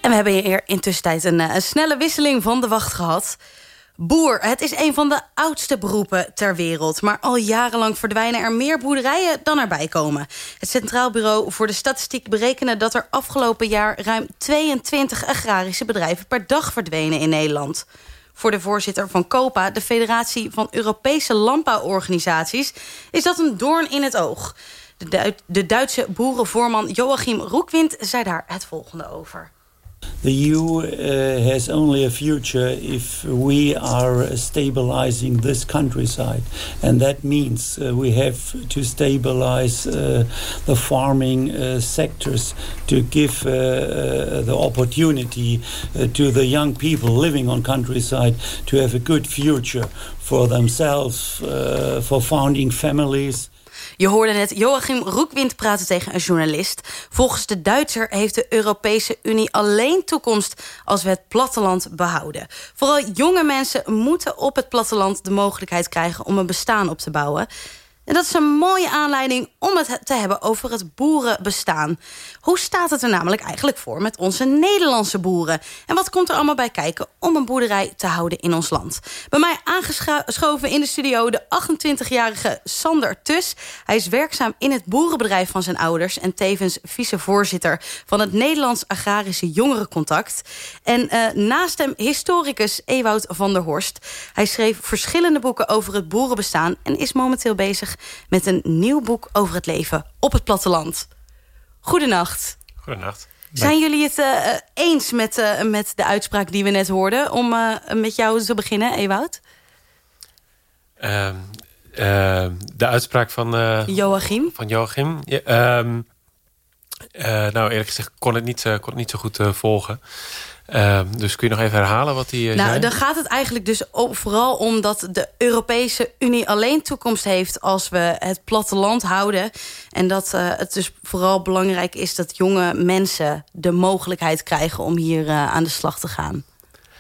En we hebben hier intussen een, eh, een snelle wisseling van de wacht gehad. Boer, het is een van de oudste beroepen ter wereld. Maar al jarenlang verdwijnen er meer boerderijen dan erbij komen. Het Centraal Bureau voor de Statistiek berekende... dat er afgelopen jaar ruim 22 agrarische bedrijven per dag verdwenen in Nederland. Voor de voorzitter van COPA, de Federatie van Europese Landbouworganisaties... is dat een doorn in het oog. De, de Duitse boerenvoorman Joachim Roekwind zei daar het volgende over. The EU uh, has only a future if we are stabilizing this countryside. And that means uh, we have to stabilize uh, the farming sectors to give the opportunity to the young people living on countryside to have a good future for themselves, for founding families. Je hoorde net Joachim Roekwind praten tegen een journalist. Volgens de Duitser heeft de Europese Unie alleen toekomst... als we het platteland behouden. Vooral jonge mensen moeten op het platteland de mogelijkheid krijgen... om een bestaan op te bouwen. En dat is een mooie aanleiding om het te hebben over het boerenbestaan. Hoe staat het er namelijk eigenlijk voor met onze Nederlandse boeren? En wat komt er allemaal bij kijken om een boerderij te houden in ons land? Bij mij aangeschoven in de studio de 28-jarige Sander Tus. Hij is werkzaam in het boerenbedrijf van zijn ouders... en tevens vicevoorzitter van het Nederlands Agrarische Jongerencontact. En uh, naast hem historicus Ewout van der Horst. Hij schreef verschillende boeken over het boerenbestaan... en is momenteel bezig met een nieuw boek over het leven op het platteland. Goedenacht. Goedenacht. Zijn jullie het uh, eens met, uh, met de uitspraak die we net hoorden? Om uh, met jou te beginnen, Ewout? Ehm, de uitspraak van... Joachim? Van Joachim. Ja, ehm, nou, eerlijk gezegd kon het niet, kon het niet zo goed volgen. Ehm, dus kun je nog even herhalen wat hij uh, nou, zei? Dan gaat het eigenlijk dus vooral om dat de Europese Unie alleen toekomst heeft... als we het platteland houden. En dat uh, het dus vooral belangrijk is dat jonge mensen de mogelijkheid krijgen... om hier uh, aan de slag te gaan.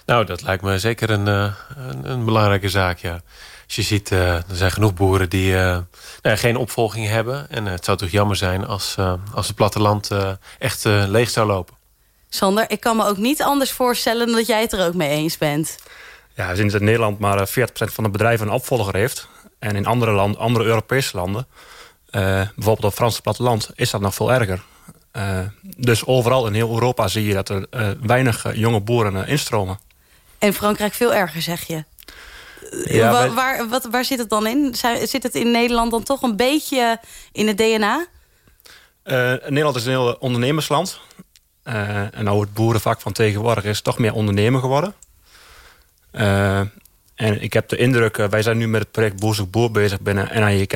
Nou, dat lijkt me zeker een, een, een belangrijke zaak, ja. Als je ziet, er zijn genoeg boeren die nou, geen opvolging hebben. En het zou toch jammer zijn als, als het platteland echt leeg zou lopen. Sander, ik kan me ook niet anders voorstellen... dat jij het er ook mee eens bent. Ja, we zien dat Nederland maar 40% van de bedrijven een opvolger heeft. En in andere, land, andere Europese landen... Uh, bijvoorbeeld op het Franse platteland... is dat nog veel erger. Uh, dus overal in heel Europa zie je dat er uh, weinig jonge boeren instromen. En Frankrijk veel erger, zeg je? Ja, waar, wij... waar, wat, waar zit het dan in? Zit het in Nederland dan toch een beetje in het DNA? Nederland is een heel ondernemersland. Uh, en nou het boerenvak van tegenwoordig is toch meer ondernemer geworden. Uh, en ik heb de indruk, uh, wij zijn nu met het project Boer zoekt Boer bezig binnen NAJK.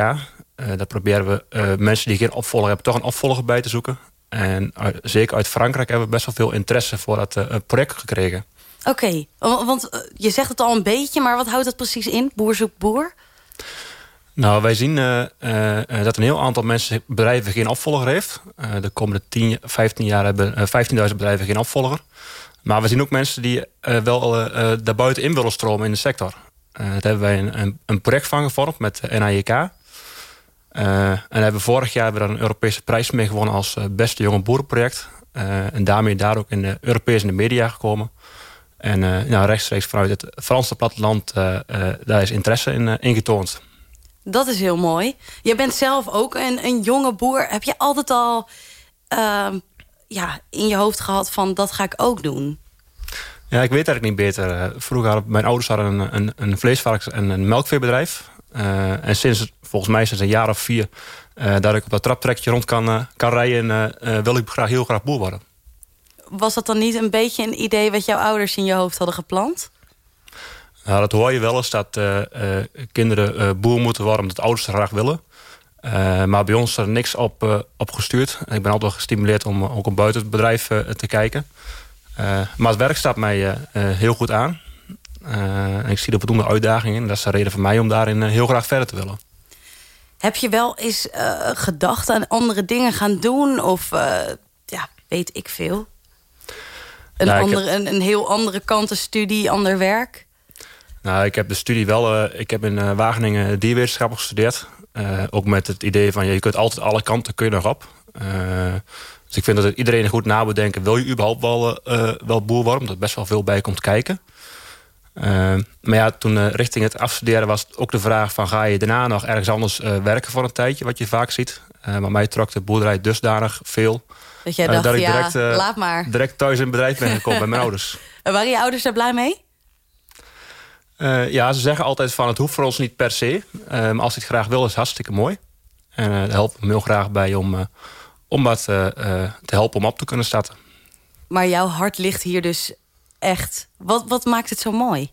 daar proberen we mensen die geen opvolger hebben toch een opvolger bij te zoeken. En zeker uit Frankrijk hebben we best wel veel interesse voor dat project gekregen. Oké, want je zegt het al een beetje, maar wat houdt dat precies in? Boer zoekt Boer? Nou, wij zien uh, uh, dat een heel aantal mensen, bedrijven geen opvolger heeft. De komende 10, 15 jaar hebben 15.000 bedrijven geen opvolger. Maar we zien ook mensen die wel daarbuiten in willen stromen in de sector. daar hebben wij een, een, project van gevormd met de NAJK. en hebben vorig jaar hebben we daar een Europese prijs mee gewonnen als beste jonge boerenproject. en daarmee daar ook in de Europese media gekomen. En nou, rechtstreeks vanuit het Franse platteland, daar is interesse in, in getoond. Dat is heel mooi. Je bent zelf ook een, een jonge boer. Heb je altijd al uh, ja, in je hoofd gehad van dat ga ik ook doen? Ja, ik weet eigenlijk niet beter. Eh, vroeger hadden mijn ouders hadden een, een, een vleesvarkens- en een melkveebedrijf. Uh, en sinds, volgens mij sinds een jaar of vier... Uh, dat ik op dat traptrekje rond kan, kan rijden... wil ik graag, heel graag boer worden. Was dat dan niet een beetje een idee... wat jouw ouders in je hoofd hadden geplant? Nou, dat hoor je wel eens dat uh, uh, kinderen uh, boer moeten worden omdat ouders het graag willen. maar bij ons is er niks op, op gestuurd. Ik ben altijd gestimuleerd om ook om buiten het bedrijf te kijken. maar het werk staat mij heel goed aan. en ik zie er voldoende uitdagingen. Dat is de reden voor mij om daarin heel graag verder te willen. Heb je wel eens gedacht aan andere dingen gaan doen? Of ja, weet ik veel? Een, ja, andere, heb... een, een heel andere kantenstudie, ander werk? Nou, ik heb de studie wel... Uh, ik heb in uh, Wageningen dierwetenschappen gestudeerd. Uh, ook met het idee van... je kunt altijd alle kanten kun je nog op. dus ik vind dat iedereen goed na moet denken... wil je überhaupt wel, wel boer worden? Omdat er best wel veel bij komt kijken. maar ja, toen richting het afstuderen was ook de vraag van... ga je daarna nog ergens anders werken voor een tijdje, wat je vaak ziet. maar mij trok de boerderij dusdanig veel... Dat jij dacht, ik direct, ja, laat maar. direct thuis in het bedrijf ben gekomen bij mijn ouders. En waren je ouders daar blij mee? Ja, ze zeggen altijd van het hoeft voor ons niet per se. maar als hij het graag wil, is het hartstikke mooi. En daar helpt me heel graag bij om, om wat te helpen om op te kunnen starten. Maar jouw hart ligt hier dus echt. Wat, wat maakt het zo mooi?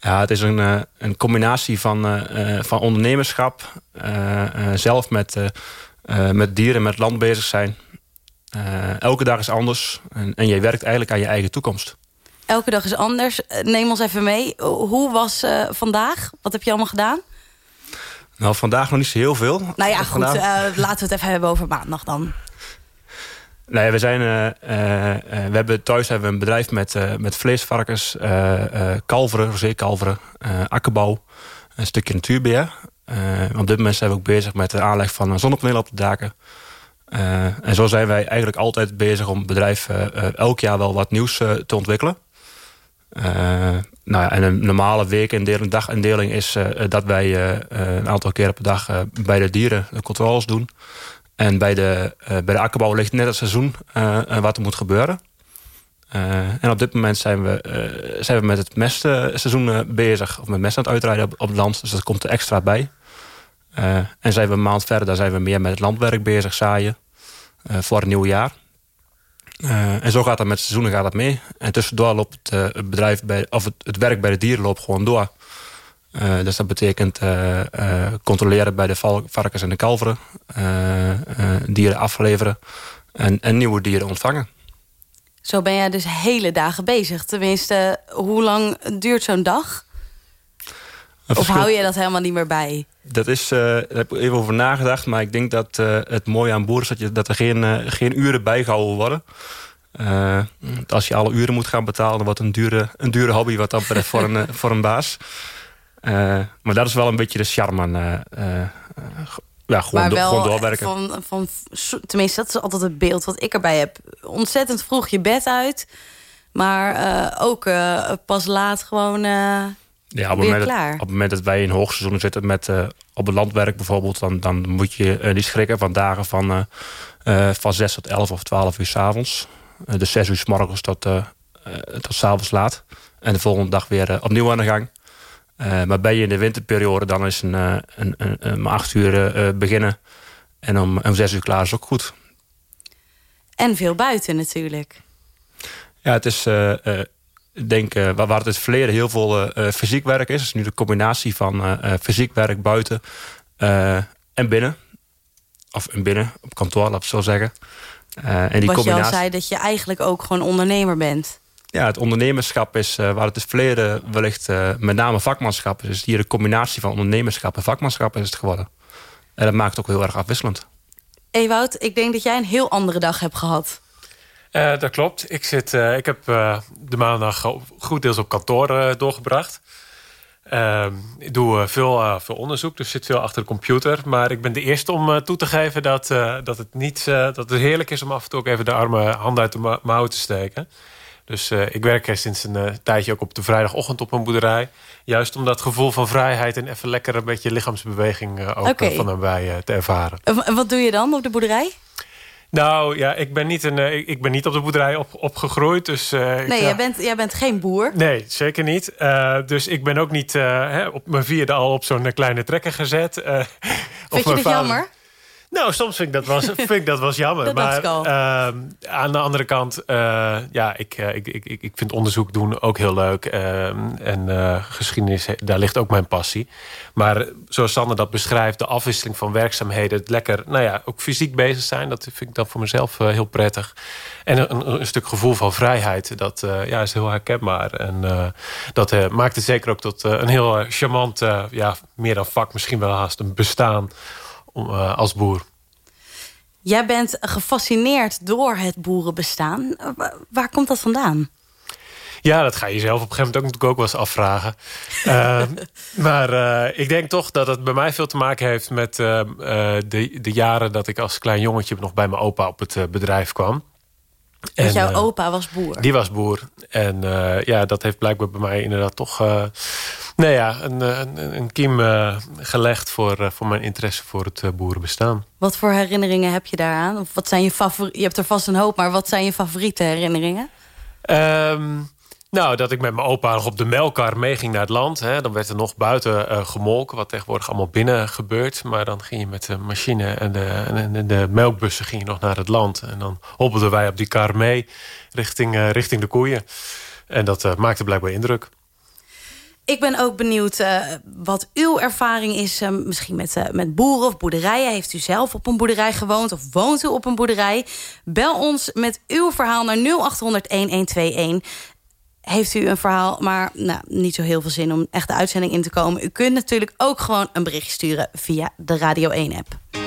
Ja, het is een, eh, een combinatie van, uh, van ondernemerschap, zelf met, met dieren, met land bezig zijn. elke dag is anders en, en je werkt eigenlijk aan je eigen toekomst. Elke dag is anders. Neem ons even mee. Hoe was vandaag? Wat heb je allemaal gedaan? Nou, vandaag nog niet zo heel veel. Nou ja, goed. laten we het even hebben over maandag dan. Nee, we, zijn, uh, uh, we hebben thuis hebben we een bedrijf met, met vleesvarkens, kalveren, rozeekalveren, akkerbouw, een stukje natuurbeheer. op dit moment zijn we ook bezig met de aanleg van zonnepanelen op de daken. en zo zijn wij eigenlijk altijd bezig om het bedrijf elk jaar wel wat nieuws te ontwikkelen. Nou ja, en een normale weekindeling, dagindeling is dat wij een aantal keer per dag bij de dieren de controles doen. En bij de, bij de akkerbouw ligt net het seizoen wat er moet gebeuren. En op dit moment zijn we, zijn we met het mestseizoen bezig. Of met mest aan het uitrijden op, het land. Dus dat komt er extra bij. en zijn we een maand verder, zijn we meer met het landwerk bezig, zaaien. voor het nieuwe jaar. En zo gaat dat met seizoenen gaat dat mee. En tussendoor loopt het, het bedrijf bij, of het, het werk bij de dieren loopt gewoon door. Uh, dus dat betekent controleren bij de varkens en de kalveren. dieren afleveren en, en, nieuwe dieren ontvangen. Zo ben jij dus hele dagen bezig. Tenminste, hoe lang duurt zo'n dag? Of hou je dat helemaal niet meer bij? Dat is, daar heb ik even over nagedacht. Maar ik denk dat het mooie aan boeren is dat, je, dat er geen, geen uren bijgehouden worden. als je alle uren moet gaan betalen, dan wordt een dure, een dure hobby wat dat betreft voor een, voor een baas. Eh, maar dat is wel een beetje de charme uh, ja, gewoon, do gewoon doorwerken. Van, van, tenminste, dat is altijd het beeld wat ik erbij heb. Ontzettend vroeg je bed uit. Maar ook pas laat gewoon ja, op het moment dat wij in hoogseizoen zitten met op het landwerk bijvoorbeeld... dan, dan moet je niet schrikken van dagen van, van 6 tot 11 of 12 uur s avonds. dus 6 uur s morgens tot, tot s avonds laat. En de volgende dag weer opnieuw aan de gang. Uh, maar ben je in de winterperiode, dan is een, uh, een, een, een, acht uur uh, beginnen. En om, om zes uur klaar is ook goed. En veel buiten natuurlijk. Ja, het is, ik denk, waar, waar het in het verleden heel veel fysiek werk is. is nu de combinatie van fysiek werk buiten en binnen. Of binnen, op kantoor, laat ik zo zeggen. en die Wat combinatie... je al zei, dat je eigenlijk ook gewoon ondernemer bent ja, het ondernemerschap is, waar het is verleden wellicht met name vakmanschap is. Dus hier de combinatie van ondernemerschap en vakmanschap is het geworden. En dat maakt het ook heel erg afwisselend. Ewout, ik denk dat jij een heel andere dag hebt gehad. Uh, dat klopt. Ik, zit, ik heb de maandag goed deels op kantoor doorgebracht. Ehm, ik doe veel, veel onderzoek, dus zit veel achter de computer. Maar ik ben de eerste om toe te geven dat, dat, het niet, dat het heerlijk is... om af en toe ook even de arme hand uit de mouw te steken. Dus ik werk sinds een tijdje ook op de vrijdagochtend op een boerderij. Juist om dat gevoel van vrijheid en even lekker een beetje lichaamsbeweging ook okay. van nabij te ervaren. En wat doe je dan op de boerderij? Nou ja, ik ben niet, een, ik ben niet op de boerderij op, opgegroeid. Dus, nee, ja. jij, bent, jij bent geen boer. Nee, zeker niet. dus ik ben ook niet hè, op mijn vierde al op zo'n kleine trekker gezet. Vind je het jammer? Nou, soms vind ik dat was, vind ik dat was jammer. maar uh, aan de andere kant, uh, ja, ik, uh, ik, ik, ik vind onderzoek doen ook heel leuk. Ehm, en eh, geschiedenis, daar ligt ook mijn passie. Maar zoals Sander dat beschrijft, de afwisseling van werkzaamheden... het lekker, nou ja, ook fysiek bezig zijn... dat vind ik dan voor mezelf heel prettig. En een, een, stuk gevoel van vrijheid, dat ja, is heel herkenbaar. En dat maakt het zeker ook tot een heel charmant, ja, meer dan vak... misschien wel haast een bestaan uh, als boer. Jij bent gefascineerd door het boerenbestaan. Waar komt dat vandaan? Ja, dat ga je zelf op een gegeven moment ook, ook wel eens afvragen. uh, maar uh, ik denk toch dat het bij mij veel te maken heeft met uh, de, de jaren dat ik als klein jongetje nog bij mijn opa op het bedrijf kwam. Want jouw opa was boer. Die was boer. En ja, dat heeft blijkbaar bij mij inderdaad toch... nou ja, een, een, een kiem gelegd voor, voor mijn interesse voor het boerenbestaan. Wat voor herinneringen heb je daaraan? Of wat zijn je favoriete... Je hebt er vast een hoop, maar wat zijn je favoriete herinneringen? Um, nou, dat ik met mijn opa nog op de melkkar meeging naar het land. Hè. Dan werd er nog buiten gemolken, wat tegenwoordig allemaal binnen gebeurt. Maar dan ging je met de machine en de, en de melkbussen ging je nog naar het land. En dan hobbelden wij op die kar mee richting, richting de koeien. En dat maakte blijkbaar indruk. Ik ben ook benieuwd uh, wat uw ervaring is. Uh, misschien met, uh, met boeren of boerderijen. Heeft u zelf op een boerderij gewoond of woont u op een boerderij? Bel ons met uw verhaal naar 0800-1121 heeft u een verhaal, maar nou, niet zo heel veel zin om echt de uitzending in te komen. U kunt natuurlijk ook gewoon een bericht sturen via de Radio 1-app.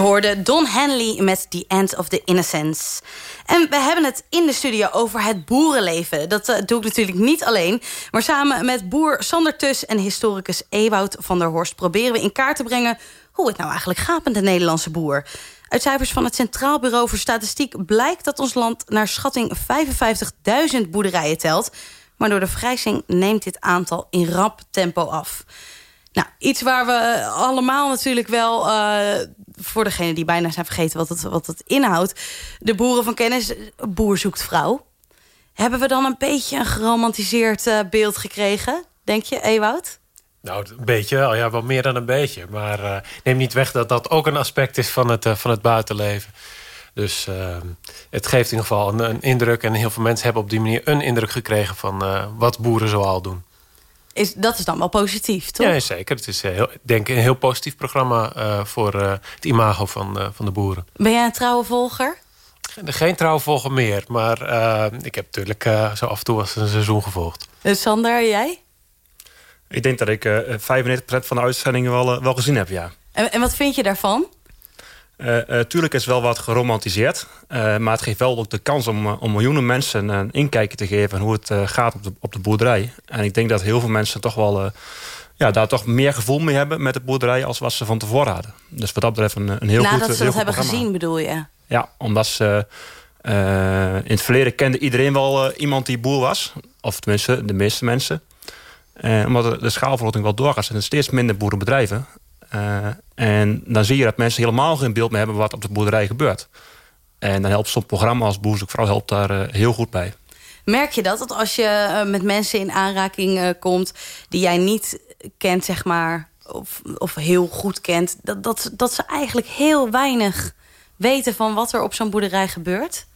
Hoorde Don Henley met The End of the Innocence. En we hebben het in de studio over het boerenleven. Dat uh, doe ik natuurlijk niet alleen. Maar samen met boer Sander Tus en historicus Ewout van der Horst... proberen we in kaart te brengen hoe het nou eigenlijk gaat met de Nederlandse boer. Uit cijfers van het Centraal Bureau voor Statistiek blijkt dat ons land naar schatting 55.000 boerderijen telt. Maar door de vergrijzing neemt dit aantal in rap tempo af. Nou, iets waar we allemaal natuurlijk wel, uh, voor degene die bijna zijn vergeten wat het, wat het inhoudt, de boeren van kennis, boer zoekt vrouw. Hebben we dan een beetje een geromantiseerd uh, beeld gekregen, denk je, Ewout? Nou, een beetje wel. Ja, wel meer dan een beetje. Maar uh, neem niet weg dat dat ook een aspect is van het, van het buitenleven. Dus het geeft in ieder geval een, indruk. En heel veel mensen hebben op die manier een indruk gekregen... van wat boeren zoal doen. Is, dat is dan wel positief, toch? Ja, zeker. Het is heel, denk ik een heel positief programma... voor het imago van, van de boeren. Ben jij een trouwe volger? Geen trouwe volger meer. Maar ik heb natuurlijk zo af en toe als een seizoen gevolgd. Sander, jij? Ik denk dat ik uh, 95% van de uitzendingen wel, uh, wel gezien heb, ja. En, en wat vind je daarvan? Uh, tuurlijk is wel wat geromantiseerd. maar het geeft wel ook de kans om, om miljoenen mensen een inkijkje te geven... hoe het gaat op de, op de boerderij. En ik denk dat heel veel mensen toch wel... ja, daar toch meer gevoel mee hebben met de boerderij... als wat ze van tevoren hadden. Dus wat dat betreft een, een heel Nadat goed Nadat ze dat hebben programma. gezien, bedoel je? Ja, omdat ze... in het verleden kende iedereen wel iemand die boer was. Of tenminste, de meeste mensen. Uh, omdat de schaalvergroting wel doorgaat. Er zijn steeds minder boerenbedrijven. Uh, en dan zie je dat mensen helemaal geen beeld meer hebben... wat op de boerderij gebeurt. En dan helpt zo'n programma als Boerzoekvrouw helpt daar uh, heel goed bij. Merk je dat? Dat als je met mensen in aanraking komt... die jij niet kent, zeg maar... of, of heel goed kent... Dat, dat, dat ze eigenlijk heel weinig weten van wat er op zo'n boerderij gebeurt?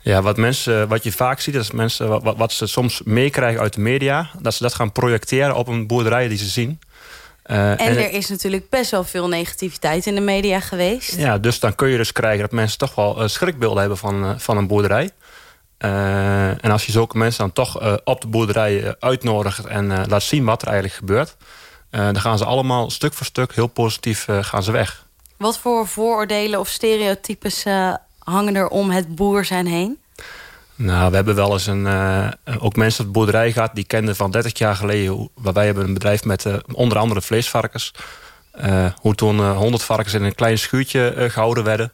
Ja, wat, mensen, wat je vaak ziet, is mensen wat, wat ze soms meekrijgen uit de media... dat ze dat gaan projecteren op een boerderij die ze zien. Uh, en, en er is natuurlijk best wel veel negativiteit in de media geweest. Ja, dus dan kun je dus krijgen dat mensen toch wel uh, schrikbeelden hebben van, uh, van een boerderij. en als je zulke mensen dan toch op de boerderij uitnodigt en laat zien wat er eigenlijk gebeurt... dan gaan ze allemaal stuk voor stuk heel positief gaan ze weg. Wat voor vooroordelen of stereotypes hangen er om het boer zijn heen? Nou, we hebben wel eens een, uh, ook mensen op de boerderij gehad... die kenden van 30 jaar geleden... waar wij hebben een bedrijf met uh, onder andere vleesvarkens. Uh, hoe toen 100 varkens in een klein schuurtje gehouden werden.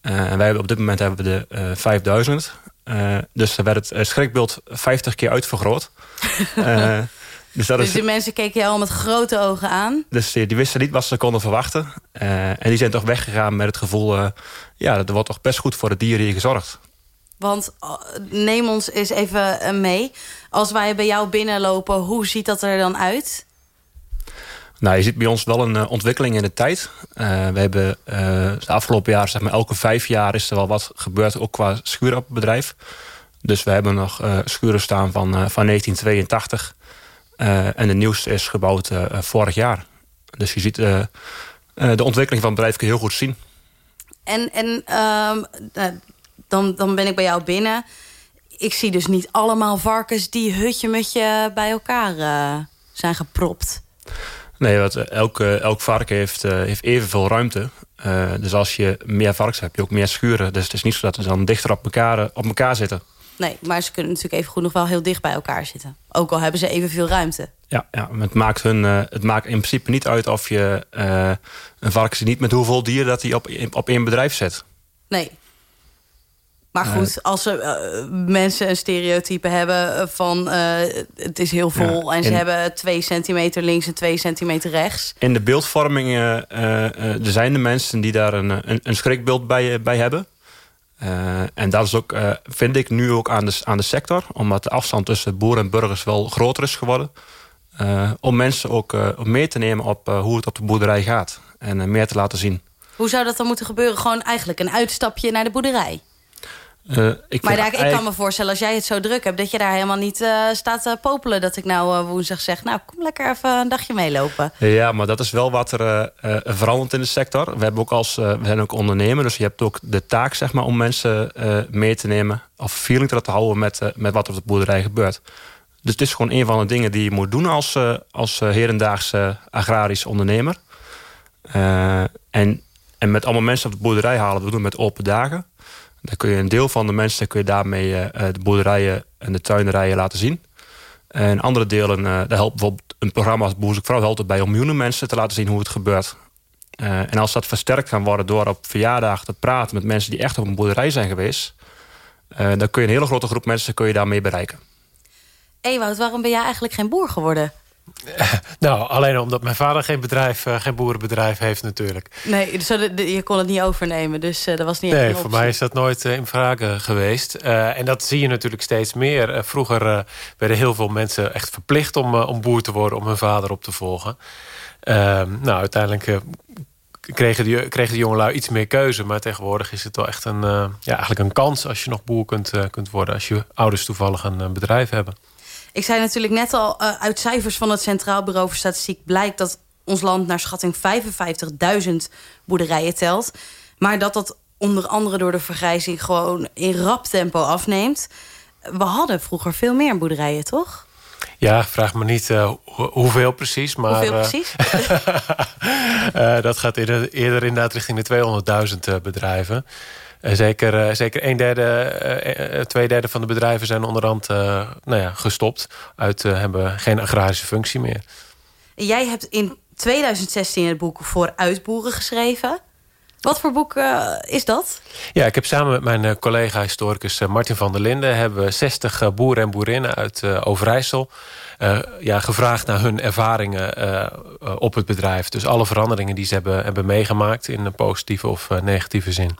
en wij hebben op dit moment hebben we de 5000. dus er werd het schrikbeeld 50 keer uitvergroot. dus dat dus is, mensen keken jou al met grote ogen aan? Dus die, die wisten niet wat ze konden verwachten. en die zijn toch weggegaan met het gevoel... ja, er wordt toch best goed voor de dieren hier gezorgd. Want neem ons eens even mee. Als wij bij jou binnenlopen, hoe ziet dat er dan uit? Nou, je ziet bij ons wel een uh, ontwikkeling in de tijd. Uh, we hebben uh, de afgelopen jaar, zeg maar elke vijf jaar... is er wel wat gebeurd, ook qua schuren op het bedrijf. Dus we hebben nog schuren staan van, van 1982. en de nieuwste is gebouwd vorig jaar. Dus je ziet de ontwikkeling van het bedrijf kun je heel goed zien. En, en dan, dan ben ik bij jou binnen. Ik zie dus niet allemaal varkens die hutje met je bij elkaar uh, zijn gepropt. Nee, wat, elk, elk varken heeft, uh, heeft evenveel ruimte. Uh, dus als je meer varkens hebt, heb je ook meer schuren. Dus het is niet zo dat ze dan dichter op elkaar, op elkaar zitten. Nee, maar ze kunnen natuurlijk even goed nog wel heel dicht bij elkaar zitten. Ook al hebben ze evenveel ruimte. Ja, ja het, maakt hun, het maakt in principe niet uit of je een varken niet met hoeveel dieren dat hij op, op één bedrijf zet. Nee, maar goed, als er uh, mensen een stereotype hebben van uh, het is heel vol... Ja, en ze hebben twee centimeter links en twee centimeter rechts. In de beeldvorming uh, er zijn de mensen die daar een, een, een schrikbeeld bij, bij hebben. en dat is ook, vind ik, nu ook aan de, aan de sector. Omdat de afstand tussen boeren en burgers wel groter is geworden. om mensen ook mee te nemen op hoe het op de boerderij gaat. En meer te laten zien. Hoe zou dat dan moeten gebeuren? Gewoon eigenlijk een uitstapje naar de boerderij? Uh, ik maar daar, ik kan me voorstellen, als jij het zo druk hebt... dat je daar helemaal niet uh, staat uh, popelen. Dat ik nou woensdag zeg, nou, kom lekker even een dagje meelopen. Ja, maar dat is wel wat er verandert in de sector. We, hebben ook als, we zijn ook ondernemer, dus je hebt ook de taak zeg maar, om mensen mee te nemen... of feeling te houden met, met wat er op de boerderij gebeurt. Dus het is gewoon een van de dingen die je moet doen als, als herendaagse agrarisch ondernemer. en, en met allemaal mensen op de boerderij halen, we doen met open dagen... Dan kun je een deel van de mensen kun je daarmee uh, de boerderijen en de tuinderijen laten zien. En andere delen, uh, daar helpt bijvoorbeeld een programma als Boerzoek Vrouw helpt erbij om miljoenen mensen te laten zien hoe het gebeurt. en als dat versterkt kan worden door op verjaardagen te praten... met mensen die echt op een boerderij zijn geweest... dan kun je een hele grote groep mensen kun je daarmee bereiken. Ewout, waarom ben jij eigenlijk geen boer geworden? nou, alleen omdat mijn vader geen bedrijf, uh, geen boerenbedrijf heeft natuurlijk. Nee, dus je kon het niet overnemen, dus uh, dat was niet Nee, voor mij is dat nooit uh, in vraag geweest. en dat zie je natuurlijk steeds meer. vroeger werden heel veel mensen echt verplicht om, om boer te worden... om hun vader op te volgen. Ehm, nou, uiteindelijk kregen, die, kregen de jongelui iets meer keuze. Maar tegenwoordig is het wel echt een, ja, eigenlijk een kans... als je nog boer kunt, kunt worden... als je ouders toevallig een bedrijf hebben. Ik zei natuurlijk net al, uh, uit cijfers van het Centraal Bureau voor Statistiek... blijkt dat ons land naar schatting 55.000 boerderijen telt. Maar dat dat onder andere door de vergrijzing... gewoon in rap tempo afneemt. We hadden vroeger veel meer boerderijen, toch? Ja, vraag me niet uh, hoeveel precies. Maar, hoeveel precies? uh, dat gaat eerder, eerder inderdaad richting de 200.000 bedrijven. Eh, zeker, eh, zeker een derde, eh, twee derde van de bedrijven zijn onderhand nou ja, gestopt. Uit, hebben geen agrarische functie meer. Jij hebt in 2016 het boek voor uitboeren geschreven. Wat voor boek is dat? Ja, ik heb samen met mijn collega-historicus Martin van der Linden... hebben we 60 boeren en boerinnen uit Overijssel... ja, gevraagd naar hun ervaringen op het bedrijf. Dus alle veranderingen die ze hebben, hebben meegemaakt... in een positieve of negatieve zin.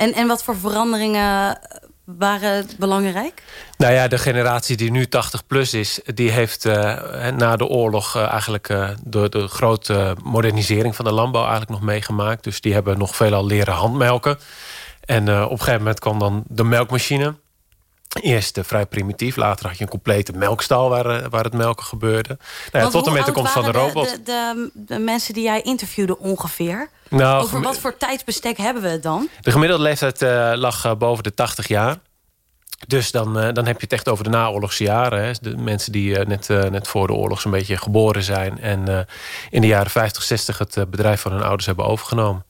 En, en wat voor veranderingen waren belangrijk? Nou ja, de generatie die nu 80 plus is... die heeft uh, na de oorlog uh, eigenlijk uh, de, de grote modernisering van de landbouw eigenlijk nog meegemaakt. Dus die hebben nog veelal leren handmelken. En op een gegeven moment kwam dan de melkmachine. Eerst vrij primitief, later had je een complete melkstal waar, waar het melken gebeurde. Nou ja, tot en met de komst van de robot. De, de, de, mensen die jij interviewde ongeveer? Nou, Over wat voor tijdsbestek hebben we het dan? De gemiddelde leeftijd uh, lag uh, boven de 80 jaar. Dus dan, uh, dan heb je het echt over de naoorlogse jaren. Hè. De mensen die net, net voor de oorlog zo'n beetje geboren zijn... en in de jaren 50, 60 het bedrijf van hun ouders hebben overgenomen.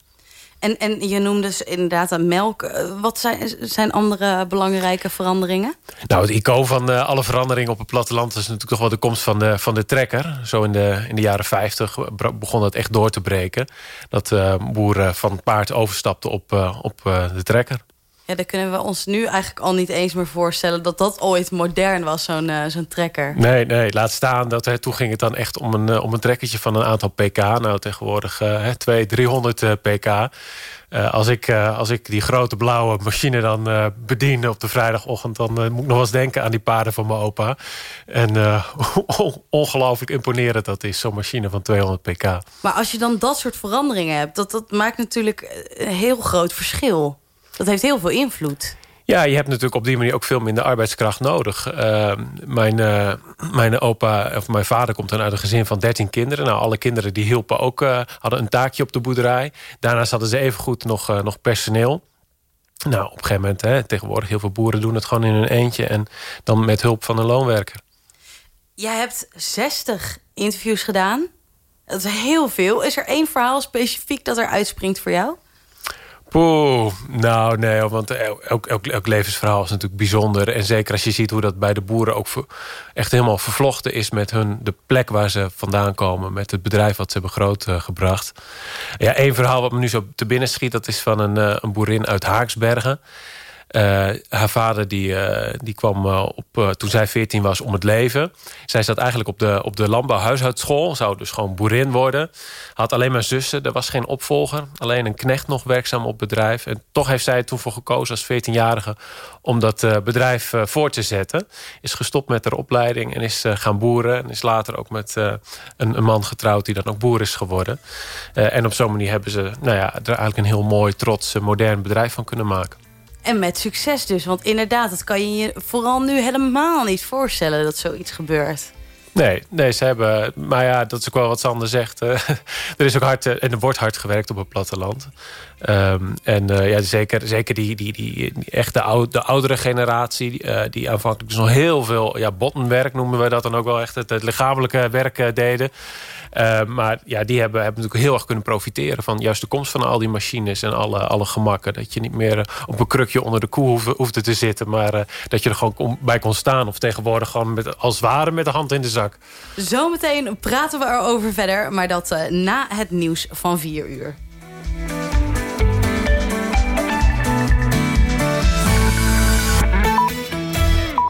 En, en je noemde dus inderdaad melk. Eh, wat zijn, zijn andere belangrijke veranderingen? Nou, het icoon van uh, alle veranderingen op het platteland... is natuurlijk toch wel de komst van de, van de trekker. Zo in de, in de jaren 50 begon dat echt door te breken. Dat uh, boeren van paard overstapten op, op de trekker. Ja, dan kunnen we ons nu eigenlijk al niet eens meer voorstellen... dat dat ooit modern was, zo'n uh, zo'n trekker. Nee, nee, laat staan. Dat, hè, toen ging het dan echt om een, uh, om een trekkertje van een aantal pk. Nou, tegenwoordig uh, 200, 300 pk. Uh, als, ik, uh, als ik die grote blauwe machine dan uh, bedien op de vrijdagochtend... dan moet ik nog eens denken aan die paarden van mijn opa. En ongelooflijk imponerend dat is, zo'n machine van 200 pk. Maar als je dan dat soort veranderingen hebt... dat, dat maakt natuurlijk een heel groot verschil. Dat heeft heel veel invloed. Ja, je hebt natuurlijk op die manier ook veel minder arbeidskracht nodig. Uh, mijn, uh, mijn opa, of mijn vader komt dan uit een gezin van 13 kinderen. Nou, alle kinderen die hielpen ook, uh, hadden een taakje op de boerderij. Daarnaast hadden ze evengoed nog, nog personeel. Nou, op een gegeven moment, hè, tegenwoordig heel veel boeren doen het gewoon in hun eentje. En dan met hulp van een loonwerker. Jij hebt 60 interviews gedaan. Dat is heel veel. Is er één verhaal specifiek dat er uitspringt voor jou? Poeh, nou nee, want elk, elk, elk, levensverhaal is natuurlijk bijzonder. En zeker als je ziet hoe dat bij de boeren ook echt helemaal vervlochten is... met hun, de plek waar ze vandaan komen, met het bedrijf wat ze hebben grootgebracht. ja, één verhaal wat me nu zo te binnen schiet... dat is van een, eh, een boerin uit Haaksbergen... Uh, haar vader die, uh, die kwam uh, op, toen zij 14 was om het leven. Zij zat eigenlijk op de, op de landbouwhuishoudschool. Zou dus gewoon boerin worden. Had alleen maar zussen. Er was geen opvolger. Alleen een knecht nog werkzaam op bedrijf. En toch heeft zij er toen voor gekozen als 14-jarige... om dat bedrijf voor te zetten. Is gestopt met haar opleiding en is gaan boeren. En is later ook met een, een, man getrouwd die dan ook boer is geworden. en op zo'n manier hebben ze nou ja, er eigenlijk een heel mooi, trots, modern bedrijf van kunnen maken. En met succes dus. Want inderdaad, dat kan je je vooral nu helemaal niet voorstellen... dat zoiets gebeurt. Nee, nee, ze hebben... Maar ja, dat is ook wel wat Sander zegt. er is ook hard... en er wordt hard gewerkt op het platteland. Um, en uh, ja, zeker, zeker die, die, die, echt de, oude, de oudere generatie... Die aanvankelijk dus nog heel veel ja, bottenwerk noemen we dat dan ook wel echt... het, het lichamelijke werk deden. Uh, maar ja, die hebben, hebben natuurlijk heel erg kunnen profiteren... van juist de komst van al die machines en alle, alle gemakken. Dat je niet meer uh, op een krukje onder de koe hoefde, te zitten... maar uh, dat je er gewoon bij kon staan. Of tegenwoordig gewoon met, als ware met de hand in de zak. Zometeen praten we erover verder, maar dat na het nieuws van 4 uur.